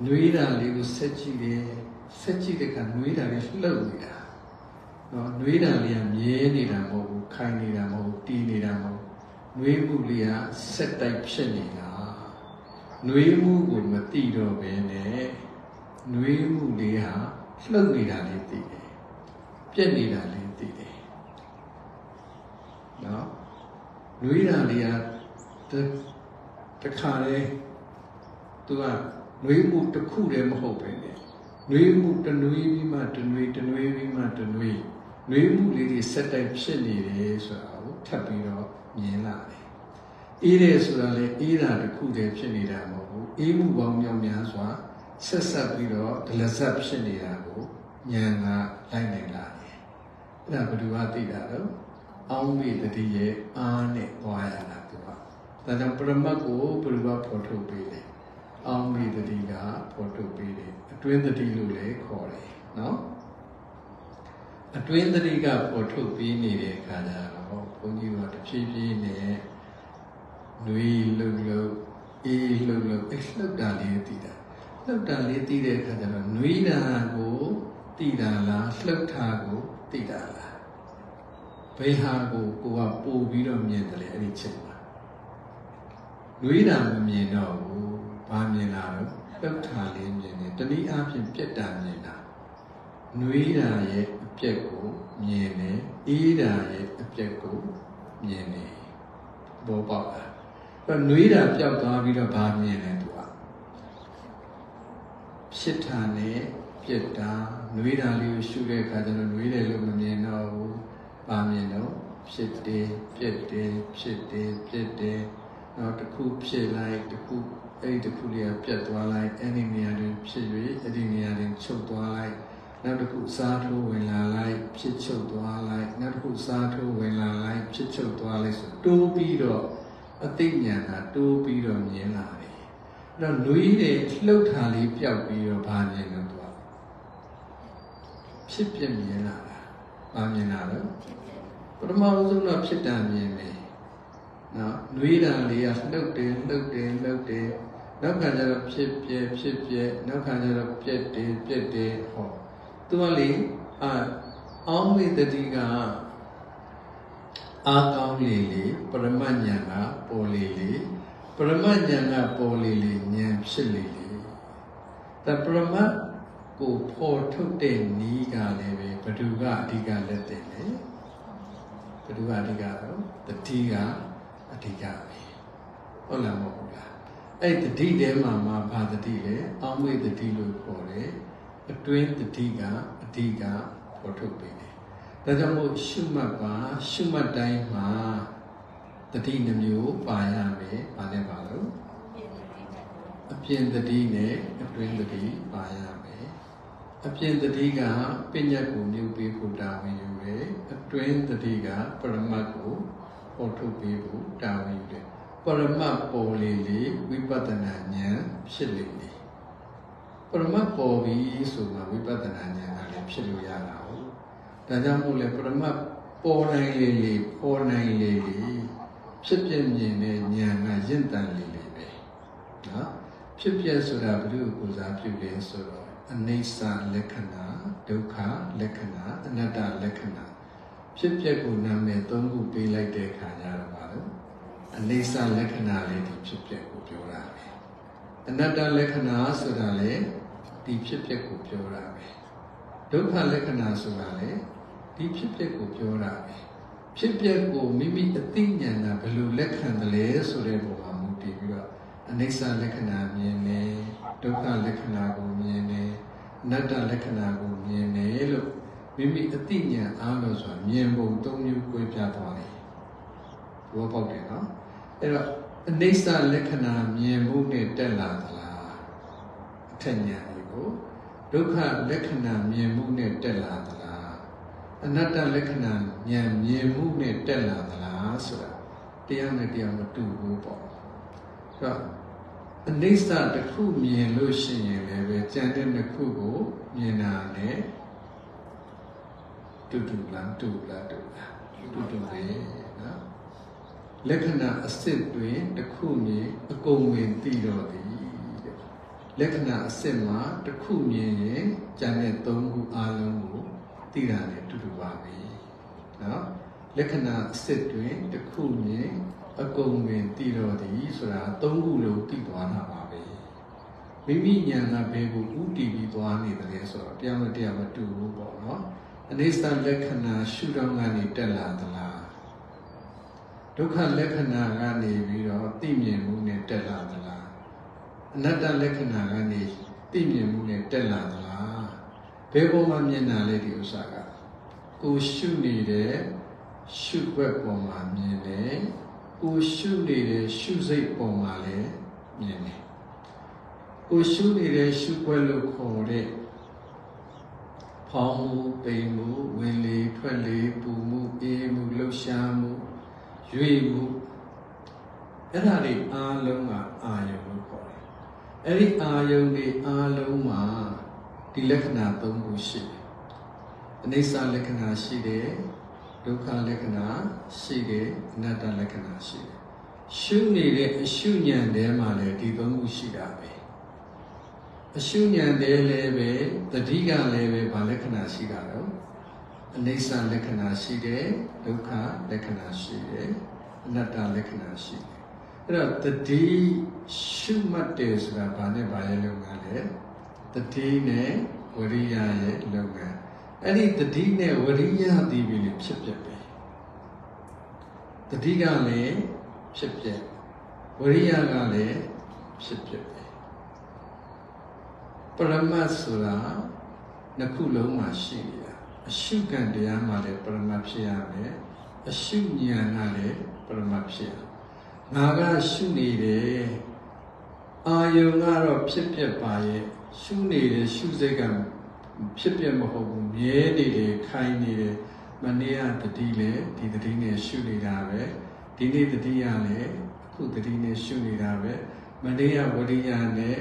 နှွေးတာလေးကိုဆက်ကြည့်တယ်ဆက်ကြည့်တဲ့အခါနှွေးတာလေးလှုပ်နေတာနော်နှွေးတာလေးကမြဲနေတာမဟုတ်ဘူးခိုင်နေတာမဟုတ်ဘူးတီးနေတာမဟုတ်ဘူးနှွေးမှုလေးကဆက်တိုက်ဖြစ်နေတာနှွေးမှုကိုမသိတော့ဘဲနဲ့နှွေးမှုလေးဟာလှုပ်နေတာလေးသိတယ်ပြက်နေတာလေး သိတယ်နော်နှွေးတာလေးကတခါလေသူကနှွေးမှုတစ်ခုတည်းမဟုတ်ပဲねနှွေးမှုတနှွေးပြီးမှတနှွေးတနှွေးပြီးမှတနှွေးနှွေးမှုလေးတွေစက်တိုက်ဖြစ်နေတယ်ဆိုတာကိုထပ်ပြီးတော့မြင်လာတယ်အေးတယ်ဆိုတာလေအေးတာတစ်ခုတည်းဖြစ်နေတာမဟုတ်ဘူးအေးမှုပေါင်းမြောက်များစွာဆက်ဆက်ပြီးတော့ဒလဇတ်ဖြစ်နေတာကိုဉာဏ်ကလိုက်နိုင်လာတယ်အဲ့ဒါဘယ်သူကသိတာတော့ အောင်းမေတတိရဲ့အားနဲ့သွားရတာသူကဒါကြောင့်ပရမတ်ကိုဘယ်သူကဖော်ထုတ်ပေးတယ်အောင်းမေတတိကဖော်ထုတ်ပေးတယ်အတွင်းတတိလို့လည်းခေါ်တယ်နော်အတွင်းတတိကပေါ်ထုတ်ပြီးနေတဲ့အခါကျတော့ဘုန်းကြီးကတဖြည်းဖြည်းနဲ့နှွေးလှုပ်လှုပ်အေးလှုပ်လှုပ်အဲ့လှုပ်တာလေးသိတာလှုပ်တာလေးသိတဲ့အခါကျတော့နှွေးတာကိုသိတာလားလှုပ်တာကိုသိတာလား ဘယ်ဟာကိုကိုကပို့ပြီးတော့မြင်တယ်လေအဲ့ဒီချက်မှာနှွေးတာမမြင်တော့ဘူးဘာမြင်လာတော့လှုပ်တာလေးမြင်တယ်တနည်းအားဖြင့်ပြက်တာမြင်တာနှွေးတာရဲ့အပြက်ကိုမြင်တယ်အေးတာရဲ့အပြက်ကိုမြင်တယ်ဘောပေါက်တာအဲ့နှွေးတာပျောက်သွားပြီးတော့ဘာမြင်လဲသူကဖြစ်တာနဲ့ပြက်တာနှွေးတာလေးကိုရှုတဲ့အခါကျတော့နှွေးတယ်လို့မမြင်တော့ဘူး ဘာမြင်တော့ဖြစ်တယ်ပြက်တယ်ဖြစ်တယ်ပြက်တယ်နောက်တစ်ခုဖြစ်လိုက်တစ်ခုအဲ့ဒီတစ်ခုလေးကပြတ်သွားလိုက်အဲ့ဒီနေရာတွင်ဖြစ်၍အဲ့ဒီနေရာတွင်ချုပ်သွားလိုက်နောက်တစ်ခုစားထိုးဝင်လာလိုက်ဖြစ်ချုပ်သွားလိုက်နောက်တစ်ခုစားထိုးဝင်လာလိုက်ဖြစ်ချုပ်သွားလိုက်ဆိုတိုးပြီးတော့အသိဉာဏ်ကတိုးပြီးတော့မြင်လာတယ်အဲ့တော့နှွေးတဲ့လှုပ်ထာလေးပျောက်ပြီးတော့ဘာမြင်လို့သူကဖြစ်ပြမြင်လာတာ ဘာမြင်လာတော့ပထမဆုံးတော့ဖြစ်တာမြင်တယ်နော်နှွေးတာလေးကလှုပ်တယ်လှုပ်တယ်လှုပ်တယ်နောက်ခါကျတော့ဖြစ်ပြဖြစ်ပြနောက်ခါကျတော့ပြက်တယ်ပြက်တယ်ဟောသူကလေအာအောင်းမေတတိကအာကောင်းလေလေပရမညာကပေါ်လေလေပရမညာကပေါ်လေလေဉာဏ်ဖြစ်လေလေတပရမတ် ကိုဖော်ထုတ်တဲ့နီးကလည်းပဲဘဒုကအဓိကလက်တယ်လေဘဒုကအဓိကတော့တတိကအဓိကပဲဟုတ်လားမဟုတ်ဘူးလားအဲ့တတိထဲမှာမှာဘာတတိလဲအောင်းမေတတိလို့ခေါ်တယ်အတွင်းတတိကအဓိကဖော်ထုတ်ပေးတယ်ဒါကြောင့်မို့ရှုမှတ်ပါရှုမှတ်တိုင်းမှာတတိနှမျိုးပါရမယ်ဘာနဲ့ပါလို့အပြင်တတိနဲ့အတွင်းတတိပါရမယ် အပြင်တတိကပညာကိုမြုပ်ပေးဖို့တာဝန်ယူပဲပဲအတွင်းတတိကပရမတ်ကိုဟောထုတ်ပေးဖို့တာဝန်ယူတယ်ပရမတ်ပေါ်လေလေဝိပဿနာဉာဏ်ဖြစ်လေလေပရမတ်ပေါ်ပြီးဆိုမှဝိပဿနာဉာဏ်ကလည်းဖြစ်လို့ရတာဟုတ်ဒါကြောင့်မို့လဲပရမတ်ပေါ်နိုင်လေလေပေါ်နိုင်လေလေဖြစ်ပြမြင်တဲ့ဉာဏ်ကရင့်တန်လေလေပဲနော်ဖြစ်ပြဆိုတာဘယ်လိုကိုစားပြုလဲဆိုတော့ အနိစ္စလက္ခဏာဒုက္ခလက္ခဏာအနတ္တလက္ခဏာဖြစ်ပျက်ကိုနာမည်သုံးခုပေးလိုက်တဲ့အခါကျတော့ပါလို့အနိစ္စလက္ခဏာလေးဒီဖြစ်ပျက်ကိုပြောတာပဲအနတ္တလက္ခဏာဆိုတာလေဒီဖြစ်ပျက်ကိုပြောတာပဲဒုက္ခလက္ခဏာဆိုတာလေဒီဖြစ်ပျက်ကိုပြောတာပဲဖြစ်ပျက်ကိုမိမိအသိဉာဏ်ကဘယ်လိုလက်ခံတယ်လဲဆိုတဲ့ပုံမှာမူတည်ပြီးတော့အနိစ္စလက္ခဏာမြင်တယ် ဒုက္ခလက္ခဏာကိုမြင်တယ်အနတ္တလက္ခဏာကိုမြင်တယ်လို့မိမိအသိဉာဏ်အားလို့ဆိုတာမြင်ပုံသုံးမျိုးကိုပြသွားတယ်ဘောပေါက်တယ်နော်အဲ့တော့အနိစ္စလက္ခဏာမြင်မှုနဲ့တက်လာသလားအထက်ဉာဏ်လေးကိုဒုက္ခလက္ခဏာမြင်မှုနဲ့တက်လာသလားအနတ္တလက္ခဏာဉာဏ်မြင်မှုနဲ့တက်လာသလားဆိုတာတရားနဲ့တရားမတူဘူးပေါ့အဲ့တော့ အနိစ္စတစ်ခုမြင်လို့ရှိရင်လည်းပဲကြံတဲ့တစ်ခုကိုမြင်တာနဲ့တူတူလားတူလားတူလားတူတူပဲနော်လက္ခဏာအစစ်တွေတစ်ခုမြင်အကုန်ဝင်သိတော့သည်တဲ့လက္ခဏာအစစ်မှာတစ်ခုမြင်ရင်ကြံတဲ့သုံးခုအလုံးကိုသိတာနဲ့တူတူပါပဲနော်လက္ခဏာအစစ်တွေတစ်ခုမြင် အကုန်ဝင်သိတော့သည်ဆိုတာသုံးခုလုံးသိသွားတာပါပဲမိမိဉာဏ်ကဘယ်ကိုဥတည်ပြီးသွားနေတယ်လဲဆိုတော့တရားနဲ့တရားမတူဘူးပေါ့နော်အနိစ္စလက္ခဏာရှုတော့ကနေတက်လာသလားဒုက္ခလက္ခဏာကနေပြီးတော့သိမြင်မှုနဲ့တက်လာသလားအနတ္တလက္ခဏာကနေသိမြင်မှုနဲ့တက်လာသလားဘယ်ပုံမှမြင်တာလဲဒီဥစ္စာကကိုရှုနေတဲ့ရှုွက်ပုံမှာမြင်တယ် ကိုရှုနေတဲ့ရှုစိတ်ပုံမှာလည်းမြင်တယ်ကိုရှုနေတဲ့ရှုွက်လို့ခေါ်တဲ့ဖောင်းမှုပိန်မှုဝင်လေထွက်လေပူမှုအေးမှုလှုပ်ရှားမှုရွေမှုအဲ့ဒါတွေအားလုံးကအာယုံလို့ခေါ်တယ်အဲ့ဒီအာယုံတွေအားလုံးမှာဒီလက္ခဏာ၃ခုရှိတယ်အနိစ္စလက္ခဏာရှိတယ် ဒုက္ခလက္ခဏာရှိတယ်အနတ္တလက္ခဏာရှိတယ်ရှုနေတဲ့အရှုဉဏ်ထဲမှာလည်းဒီ၃ခုရှိတာပဲအရှုဉဏ်တည်းလည်းပဲတတိကလည်းပဲဗာလက္ခဏာရှိတာတော့အနိစ္စလက္ခဏာရှိတယ်ဒုက္ခလက္ခဏာရှိတယ်အနတ္တလက္ခဏာရှိတယ်အဲ့တော့တတိရှုမှတ်တယ်ဆိုတာဗာနဲ့ဗာရဲ့လုပ်ငန်းလဲတတိနဲ့ဝရိယရဲ့လုပ်ငန်း အဲ့ဒီတတိနဲ့ဝရိယဒီပြီလေဖြစ်ပြပဲတတိကလည်းဖြစ်ပြဝရိယကလည်းဖြစ်ပြပဲပရမတ်ဆိုတာနှစ်ခုလုံးမှာရှိနေတာအရှုခံတရားမှာလည်းပရမတ်ဖြစ်ရမယ်အရှုဉာဏ်ကလည်းပရမတ်ဖြစ်ရငါကရှုနေတယ်အာယုံကတော့ဖြစ်ပြပါရဲ့ရှုနေတယ်ရှုစိတ်က ဖြစ်ပြမဟုတ်ဘူးမြဲနေတယ်ခိုင်နေတယ်မနေ့ကတတိလေဒီတတိနဲ့ရှုနေတာပဲဒီနေ့တတိရလည်းအခုတတိနဲ့ရှုနေတာပဲမနေ့ကဝရိယနဲ့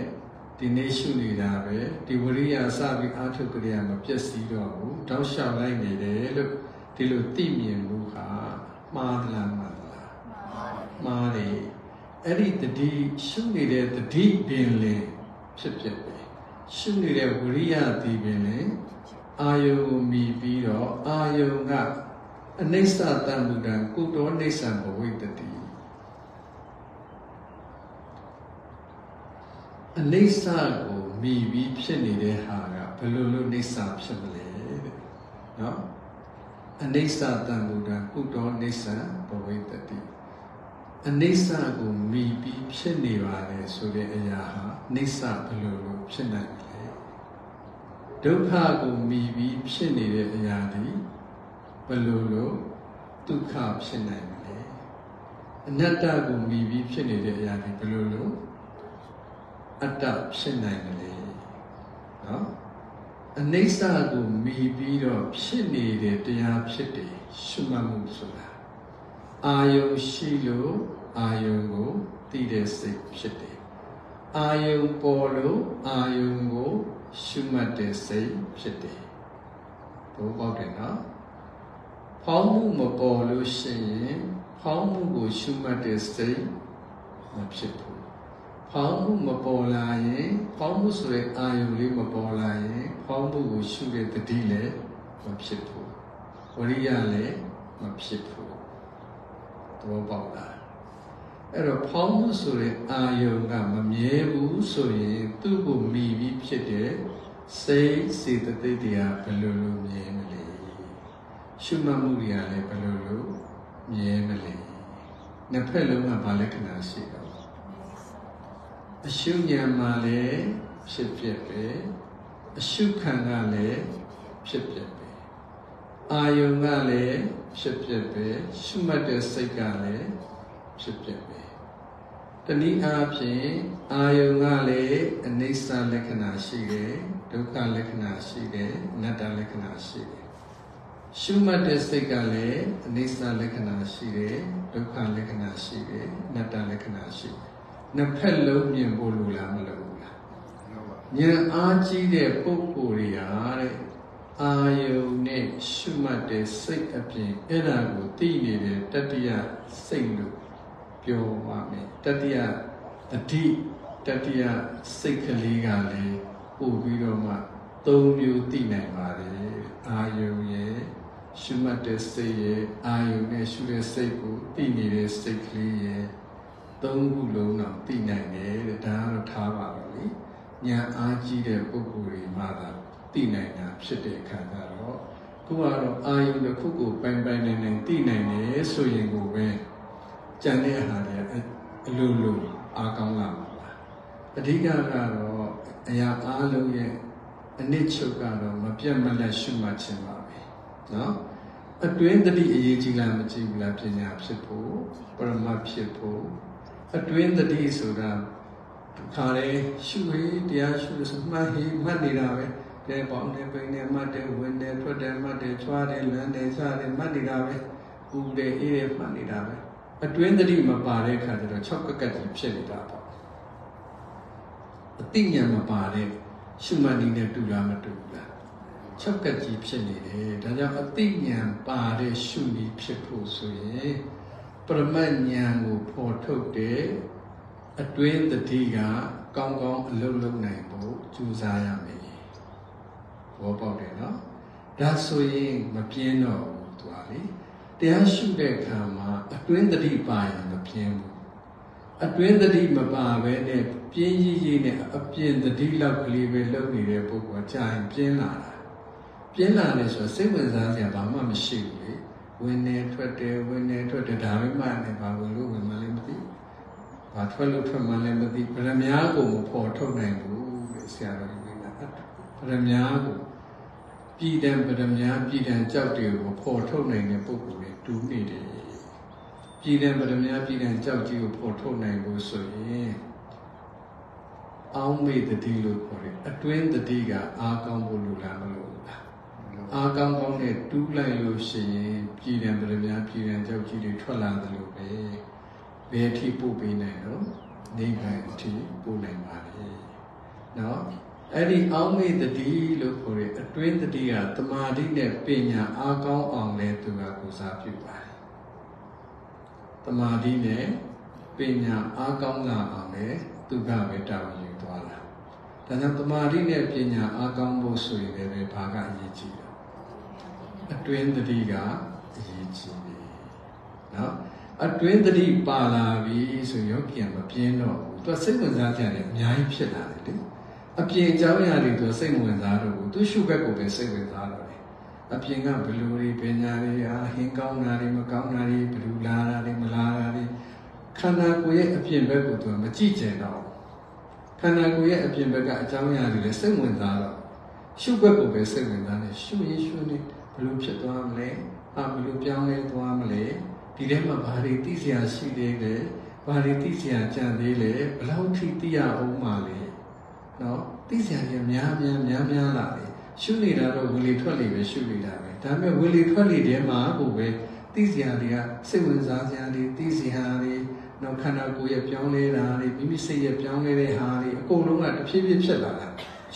ဒီနေ့ရှုနေတာပဲဒီဝရိယစပြီးအာထုကရိယာမပြည့်စည်တော့ဘူးတောက်လျှောက်လိုက်နေတယ်လို့ဒီလိုသိမြင်မှုဟာမှားသလားမှားသလားမှားတယ်အဲ့ဒီတတိရှုနေတဲ့တတိပင်လေဖြစ်ဖြစ်ပဲ ရှုနေတဲ့ဝရိယဒီပင်လေအာယုံကိုမြည်ပြီးတော့အာယုံကအနိစ္စတန်မူတံကုတောနိစ္စံဘဝိတတိအနိစ္စကိုမြည်ပြီးဖြစ်နေတဲ့ဟာကဘယ်လိုလုပ်နိစ္စဖြစ်မလဲတဲ့နော်အနိစ္စတန်မူတံကုတောနိစ္စံဘဝိတတိ အနိစ္စကိုမြည်ပြီးဖြစ်နေပါလေဆိုတဲ့အရာဟာနိစ္စဘယ်လိုလုပ်ဖြစ်နိုင်လဲဒုက္ခကိုမြည်ပြီးဖြစ်နေတဲ့အရာဒီဘယ်လိုလုပ်ဒုက္ခဖြစ်နိုင်မလဲအနတ္တကိုမြည်ပြီးဖြစ်နေတဲ့အရာဒီဘယ်လိုလုပ်အတ္တဖြစ်နိုင်တယ်လေနော်အနိစ္စကိုမိပြီးတော့ဖြစ်နေတဲ့တရားဖြစ်တယ်ရှုမှတ်မှုဆိုတာ အာယုံရှိလို့အာယုံကိုသိတဲ့စိတ်ဖြစ်တယ်အာယုံပေါ်လို့အာယုံကိုရှုမှတ်တဲ့စိတ်ဖြစ်တယ်ဘုံပေါက်တယ်နော်ဖောင်းမှုမပေါ်လို့ရှိရင်ဖောင်းမှုကိုရှုမှတ်တဲ့စိတ်မဖြစ်ဘူးဖောင်းမှုမပေါ်လာရင်ဖောင်းမှုဆိုတဲ့အာယုံလေးမပေါ်လာရင်ဖောင်းမှုကိုရှုတဲ့တတိလည်းမဖြစ်ဘူးဝရိယလည်းမဖြစ်ဘူးသ ဘောပေါက်လားအဲ့တော့ဖောင်းမှုဆိုတဲ့အာယုံကမမြဲဘူးဆိုရင်သူ့ကိုမိပြီးဖြစ်တဲ့စိတ်စေတသိက်တရားဘယ်လိုလိုမြဲမလဲရှုမှတ်မှုတွေကလည်းဘယ်လိုလိုမြဲမလဲနှစ်ဖက်လုံးကဘာလက္ခဏာရှိတော့အရှုဉဏ်မှာလည်းဖြစ်ဖြစ်ပဲအရှုခံကလည်းဖြစ်ဖြစ်ပဲ အာယုံကလည်းဖြစ်ဖြစ်ပဲရှုမှတ်တဲ့စိတ်ကလည်းဖြစ်ဖြစ်ပဲတနည်းအားဖြင့်အာယုံကလည်းအနိစ္စလက္ခဏာရှိတယ်ဒုက္ခလက္ခဏာရှိတယ်အနတ္တလက္ခဏာရှိတယ်ရှုမှတ်တဲ့စိတ်ကလည်းအနိစ္စလက္ခဏာရှိတယ်ဒုက္ခလက္ခဏာရှိတယ်အနတ္တလက္ခဏာရှိတယ်နှစ်ဖက်လုံးမြင်ဖို့လိုလားမလိုဘူးလားဉာဏ်အားကြီးတဲ့ပုဂ္ဂိုလ်တွေဟာတဲ့ အာယုန်နဲ့ရှုမှတ်တဲ့စိတ်အပြင်အဲ့ဒါကိုသိနေတဲ့တတိယစိတ်လို့ပြောပါမယ်တတိယအဓိတတိယစိတ်ကလေးကလည်းပို့ပြီးတော့မှသုံးမျိုးသိနိုင်ပါတယ်အာယုန်ရဲ့ရှုမှတ်တဲ့စိတ်ရဲ့အာယုန်နဲ့ရှုတဲ့စိတ်ကိုသိနေတဲ့စိတ်ကလေးရဲ့သုံးခုလုံးတော့သိနိုင်တယ်တဲ့ဒါကတော့ထားပါတော့လေညာအားကြီးတဲ့ပုဂ္ဂိုလ်တွေမှသာ သိနိုင်တာဖြစ်တဲ့အခါကျတော့ခုကတော့အာယုတစ်ခုကိုပိုင်ပိုင်နိုင်နိုင်သိနိုင်တယ်ဆိုရင်ကိုပဲကြံတဲ့အာဟာရအလိုလိုအားကောင်းလာမှာပါအဓိကကတော့အရာအားလုံးရဲ့အနစ်ချုပ်ကတော့မပြတ်မလက်ရှုမှတ်ခြင်းပါပဲเนาะအတွင်းတတိအရေးကြီးလားမကြည့်ဘူးလားပညာဖြစ်ဖို့ပရမတ်ဖြစ်ဖို့အတွင်းတတိဆိုတာခါလေရှုရေးတရားရှုစမှတ်ဟိမှတ်နေတာပဲ တဲ့ပေါင်းတဲ့ပိန်နဲ့မှတ်တဲ့ဝင်တဲ့ထွက်တဲ့မှတ်တဲ့ချွားတဲ့လမ်းတဲ့စားတဲ့မှတ်နေတာပဲပူတဲ့အေးတဲ့မှတ်နေတာပဲအတွင်းတတိမပါတဲ့ခါကျတော့၆ကကတ်ကြီးဖြစ်နေတာပေါ့အတိညာမပါတဲ့ရှုမှတ်နည်းနဲ့တူလားမတူဘူးလား၆ကတ်ကြီးဖြစ်နေတယ်ဒါကြောင့်အတိညာပါတဲ့ရှုနည်းဖြစ်ဖို့ဆိုရင်ပရမတ်ဉာဏ်ကိုဖော်ထုတ်တဲ့အတွင်းတတိကကောင်းကောင်းအလုပ်လုပ်နိုင်ဖို့ကြိုးစားရမယ် ဘောပေါက်တယ်နော်ဒါဆိုရင်မပြင်းတော့ဘူးသူကလေတရားရှုတဲ့အခါမှာအတွင်းတတိပါရင်မပြင်းဘူးအတွင်းတတိမပါဘဲနဲ့ပြင်းကြီးကြီးနဲ့အပြင်တတိလောက်ကလေးပဲလုပ်နေတဲ့ပုဂ္ဂိုလ်ကြာရင်ပြင်းလာတာပြင်းလာတယ်ဆိုတော့စိတ်ဝင်စားစရာဘာမှမရှိဘူးလေဝင်နေထွက်တယ်ဝင်နေထွက်တယ်ဒါပဲမှလည်းဘာဝင်လို့ဝင်မှလည်းမသိဘာထွက်လို့ထွက်မှလည်းမသိဗရမ ्या ကိုမဖော်ထုတ်နိုင်ဘူးတဲ့ဆရာတော်ကြီးကဗရမ ्या ကို ပြည်တံပရမညာပြည်တံကြောက်တွေကိုပေါ်ထုတ်နိုင်တဲ့ပုဂ္ဂိုလ်တွေတူးနေတယ်ပြည်တံပရမညာပြည်တံကြောက်ကြီးကိုပေါ်ထုတ်နိုင်ဖို့ဆိုရင်အောင်းမေတတိလို့ခေါ်တယ်အတွင်းတတိကအာကောင်းဖို့လိုလားမလို့လားအာကောင်းကောင်းနဲ့တူးလိုက်လို့ရှိရင်ပြည်တံပရမညာပြည်တံကြောက်ကြီးတွေထွက်လာတယ်လို့ပဲဘယ်အထိပို့ပေးနိုင်တော့နိဗ္ဗာန်အထိပို့နိုင်ပါလေနော် အဲ့ဒီအောင်းမေတတိလို့ခေါ်တဲ့အတွင်းတတိကတမာတိနဲ့ပညာအားကောင်းအောင်လဲသူကကုစားပြုပါတယ်တမာတိနဲ့ပညာအားကောင်းလာအောင်လဲသူကပဲတာဝန်ယူသွားတာဒါကြောင့်တမာတိနဲ့ပညာအားကောင်းဖို့ဆိုရင်လည်းဘာကအရေးကြီးလဲအတွင်းတတိကအရေးကြီးတယ်နော်အတွင်းတတိပါလာပြီဆိုယောဂီကမပြင်းတော့ဘူးသူစိတ်ဝင်စားကြတယ်အများကြီးဖြစ်လာတယ်လေ အပြင်အကြောင်းအရာတွေသူစိတ်မဝင်စားတော့ဘူးသူရှုဘက်ကိုပဲစိတ်ဝင်စားတော့တယ်အပြင်ကဘလူတွေပညာတွေအာဟင်းကောင်းတာတွေမကောင်းတာတွေဘလူလာတာတွေမလာတာတွေခန္ဓာကိုယ်ရဲ့အပြင်ဘက်ကိုသူမကြည့်ကြတော့ခန္ဓာကိုယ်ရဲ့အပြင်ဘက်ကအကြောင်းအရာတွေလည်းစိတ်ဝင်စားတော့ရှုဘက်ကိုပဲစိတ်ဝင်စားတယ်ရှုရင်ရှုနေဘလူဖြစ်သွားမလဲအာဘလူပြောင်းလဲသွားမလဲဒီထဲမှာဘာတွေသိစရာရှိသေးလဲဘာတွေသိစရာကြံသေးလဲဘယ်လောက်ထိသိရအောင်မလဲ နော်သိစရာကြီးများများများများလာတယ်ဘရှုနေတာတော့ဝင်လေထွက်လေပဲရှုနေတာပဲဒါပေမဲ့ဝင်လေထွက်လေထဲမှာကိုပဲသိစရာတွေကစိတ်ဝင်စားစရာတွေသိစရာတွေနောက်ခန္ဓာကိုယ်ရဲ့ပြောင်းလဲတာတွေမိမိစိတ်ရဲ့ပြောင်းလဲတဲ့ဟာတွေအကုန်လုံးကတဖြည်းဖြည်းဖြစ်လာတာ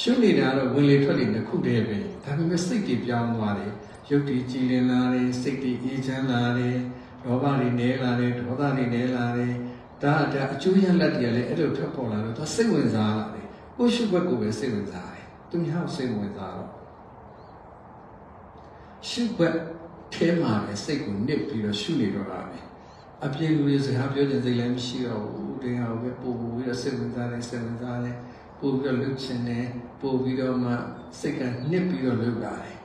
ရှုနေတာတော့ဝင်လေထွက်လေတစ်ခုတည်းပဲဒါပေမဲ့စိတ်တွေပြောင်းသွားတယ်ရုပ်တည်ကြည်လင်လာတယ်စိတ်တွေအေးချမ်းလာတယ်လောဘတွေနည်းလာတယ်ဒေါသတွေနည်းလာတယ်ဒါဒါအကျိုးရလဒ်တွေကလည်းအဲ့လိုထွက်ပေါ်လာတော့သူစိတ်ဝင်စားလာတယ် ကိုရှုဘက်ကိုပဲစိတ်ဝင်စားတယ်သူများစိတ်ဝင်စားတော့ရှုဘက်ထဲမှာပဲစိတ်ကိုနစ်ပြီးတော့ရှုနေတော့တာပဲအပြည့်လူတွေစကားပြောတဲ့စိတ်လည်းမရှိတော့ဘူးတရားကိုပဲပို့ပို့ပြီးတော့စိတ်ဝင်စားတယ်စိတ်ဝင်စားတယ်ပို့ပြီးတော့လှုပ်ချင်တယ်ပို့ပြီးတော့မှစိတ်ကနစ်ပြီးတော့လှုပ်လာတယ်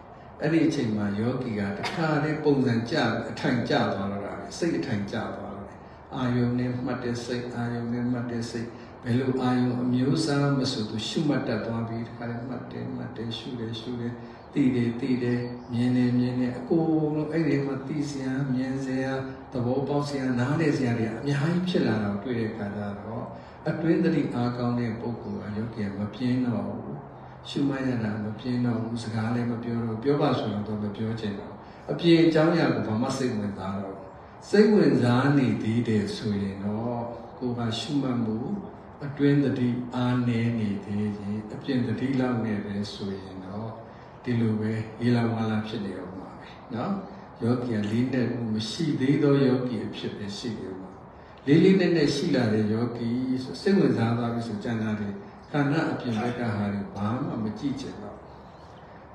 အဲ့ဒီအချိန်မှာယောဂီကတခါတည်းပုံစံကြအထိုင်ကြသွားတော့တာပဲစိတ်အထိုင်ကြသွားတော့တယ်အာယုန်နဲ့မှတ်တဲ့စိတ်အာယုန်နဲ့မှတ်တဲ့စိတ် ဘယ်လိုအာယုံအမျိုးအစားမဆိုသူရှုမှတ်တတ်သွားပြီးဒီခါလေးမှတ်တယ်မှတ်တယ်ရှုတယ်ရှုတယ်သိတယ်သိတယ်မြင်တယ်မြင်တယ်အကုန်လုံးအဲ့ဒီမှာသိစရာမြင်စရာသဘောပေါက်စရာနားလည်စရာတွေအများကြီးဖြစ်လာတော့တွေ့တဲ့အခါကျတော့အတွင်းသတိအားကောင်းတဲ့ပုဂ္ဂိုလ်ကယောဂီမပြင်းတော့ဘူးရှုမှတ်ရတာမပြင်းတော့ဘူးစကားလည်းမပြောတော့ပြောပါဆိုတော့မပြောချင်တော့အပြေအကြောင်းအရာကိုဘာမှစိတ်ဝင်စားတော့စိတ်ဝင်စားနေသေးတယ်ဆိုရင်တော့ကိုယ်ကရှုမှတ်မှု အတွင်းသတိအားနည်းနေသေးရင်အပြင်သတိလောက်နေပဲဆိုရင်တော့ဒီလိုပဲရေလာဝါလာဖြစ်နေတော့မှာပဲเนาะယောဂီကလေးနဲ့မရှိသေးသောယောဂီအဖြစ်ပဲရှိတယ်မှာလေးလေးနဲ့နဲ့ရှိလာတဲ့ယောဂီဆိုစိတ်ဝင်စားသွားပြီဆိုကြံတာတယ်ခန္ဓာအပြင်ဘက်ကဟာတွေဘာမှမကြည့်ချင်တော့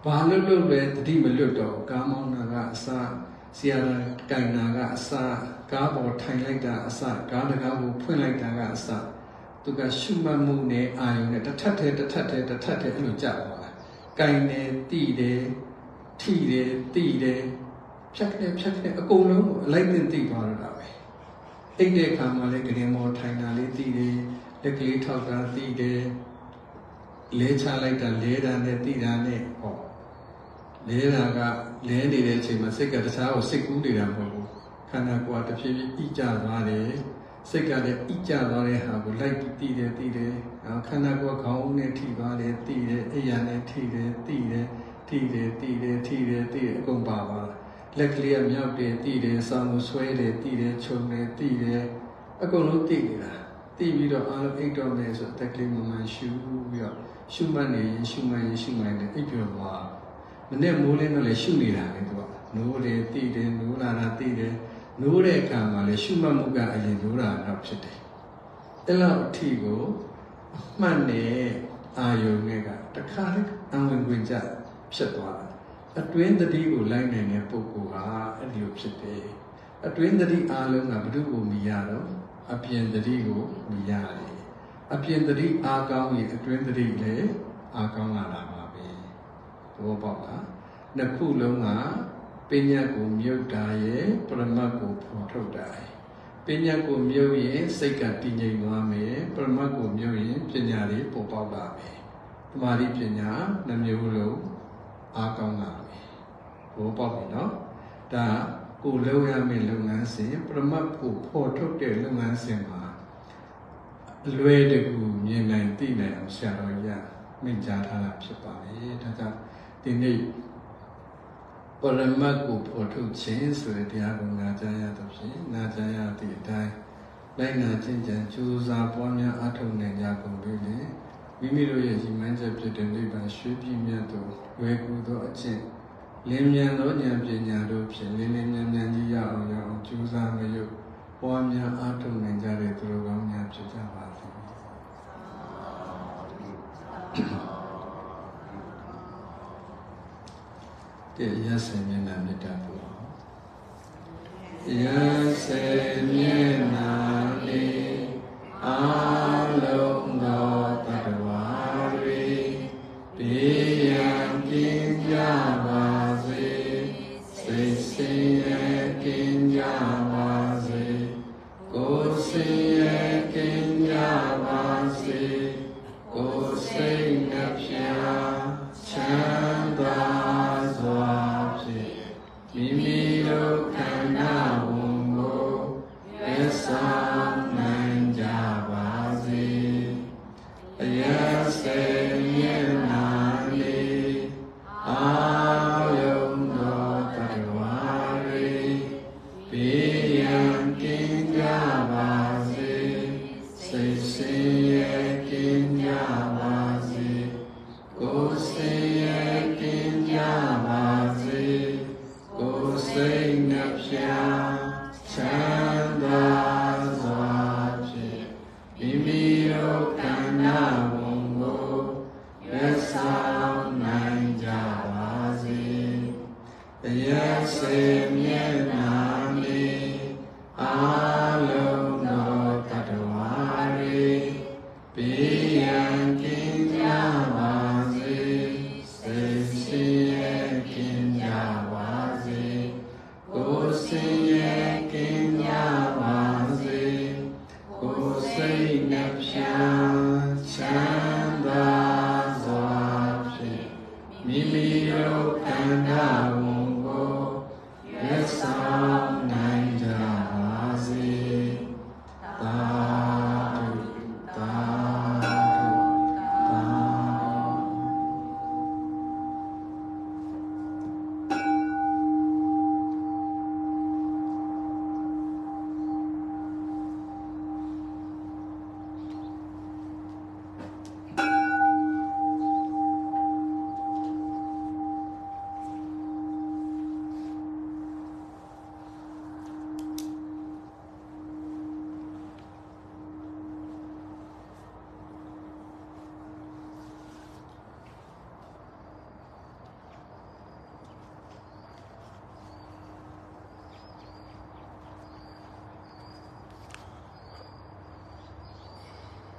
ဘာလို့လို့လဲတတိမလွတ်တော့ကာမောင်းနာကအစဆရာတိုင်နာကအစကားပေါ်ထိုင်လိုက်တာအစကားတကားကိုဖွင့်လိုက်တာကအစ သူကရှုမှတ်မှုနဲ့အာယုံနဲ့တစ်ထပ်တည်းတစ်ထပ်တည်းတစ်ထပ်တည်းအဲ့လိုကြာသွားတာ။ကင်တယ်တိတယ်ထိတယ်တိတယ်ဖြတ်တယ်ဖြတ်တယ်အကုန်လုံးကိုအလိုက်တင်သိသွားတော့တာပဲ။အိတ်တဲ့ခါမှလည်းဂရင်မောထိုင်တာလေးသိတယ်လက်ကလေးထောက်တာသိတယ်လဲချလိုက်တာလဲတာနဲ့သိတာနဲ့ဟောလဲတာကလဲနေတဲ့အချိန်မှာစိတ်ကတခြားကိုစိတ်ကူးနေတာမဟုတ်ဘူးခန္ဓာကိုယ်ကတဖြည်းဖြည်းဣကြသွားတယ် စိတ်ကလည်းဣကြသွားတဲ့ဟာကိုလိုက်ပြီးသိတယ်သိတယ်ခန္ဓာကိုယ်ခေါင်းဦးနဲ့ထိသွားတယ်သိတယ်အိယာနဲ့ထိတယ်သိတယ်ထိတယ်သိတယ်ထိတယ်သိတယ်အကုန်ပါပါလက်ကလေးကမြောက်တယ်သိတယ်ဆောင်းကိုဆွဲတယ်သိတယ်ခြုံတယ်သိတယ်အကုန်လုံးသိနေတာသိပြီးတော့အားလုံးအိတ်တော်မယ်ဆိုတက်ကလေးမှမှရှူပြီးတော့ရှုမှတ်နေရင်ရှုမှတ်ရင်ရှုမှတ်တယ်အိပ်ပြောသွားမနေ့မိုးလင်းတော့လည်းရှုနေတာလေသူကနိုးတယ်သိတယ်နိုးလာတာသိတယ် နိုးတဲ့အခါမှာလည်းရှုမှတ်မှုကအရင်နိုးတာတော့ဖြစ်တယ်အဲ့လောက်အထိကိုအမှတ်နဲ့အာယုံနဲ့ကတခါလေအဝင်ဝင်ကြဖြစ်သွားတာအတွင်းတတိကိုလိုက်နိုင်တဲ့ပုဂ္ဂိုလ်ကအဲ့ဒီလိုဖြစ်တယ်အတွင်းတတိအားလုံးကဘု து ကိုမြည်ရတော့အပြင်တတိကိုမြည်ရတယ်အပြင်တတိအားကောင်းရင်အတွင်းတတိလည်းအားကောင်းလာတာပါပဲသဘောပေါက်လားနှစ်ခုလုံးက ပညာကိုမြုပ်တာရဲ့ပရမတ်ကိုဖော်ထုတ်တာရဲ့ပညာကိုမြုပ်ရင်စိတ်ကတည်ငြိမ်သွားမယ်ပရမတ်ကိုမြုပ်ရင်ပညာတွေပေါ်ပေါက်လာမယ်တမာတိပညာနှမျိုးလုံးအားကောင်းလာမယ်ဘောပေါက်ပြီနော်ဒါကိုလုံးရမယ့်လုပ်ငန်းစဉ်ပရမတ်ကိုဖော်ထုတ်တဲ့လုပ်ငန်းစဉ်မှာအလွယ်တကူမြင်နိုင်သိနိုင်အောင်ဆရာတော်ကြီးကမိန့်ကြားထားတာဖြစ်ပါလေဒါကြောင့်ဒီနေ့ ပရမတ်ကိုဖော်ထုတ်ခြင်းဆိုတဲ့တရားကိုနာကြားရသဖြင့်နာကြားရသည့်အတိုင်းလိုက်နာကျင့်ကြံကြိုးစားပွားများအားထုတ်နိုင်ကြကုန်ပြီလေမိမိတို့ရဲ့ရည်မှန်းချက်ဖြစ်တဲ့နိဗ္ဗာန်ရွှေပြည်မြတ်သို့ဝေကူသောအကျင့်လင်းမြန်သောဉာဏ်ပညာတို့ဖြင့်လင်းလင်းမြန်မြန်ကြီးရအောင်ရအောင်ကြိုးစားမရုပ်ပွားများအားထုတ်နိုင်ကြတဲ့သူတော်ကောင်းများဖြစ်ကြပါစေ။ တဲ့ရစေမျက်နှာမေတ္တာပို့ရစေမျက်နှာလေးအာလုံးသောတတဝါတွေ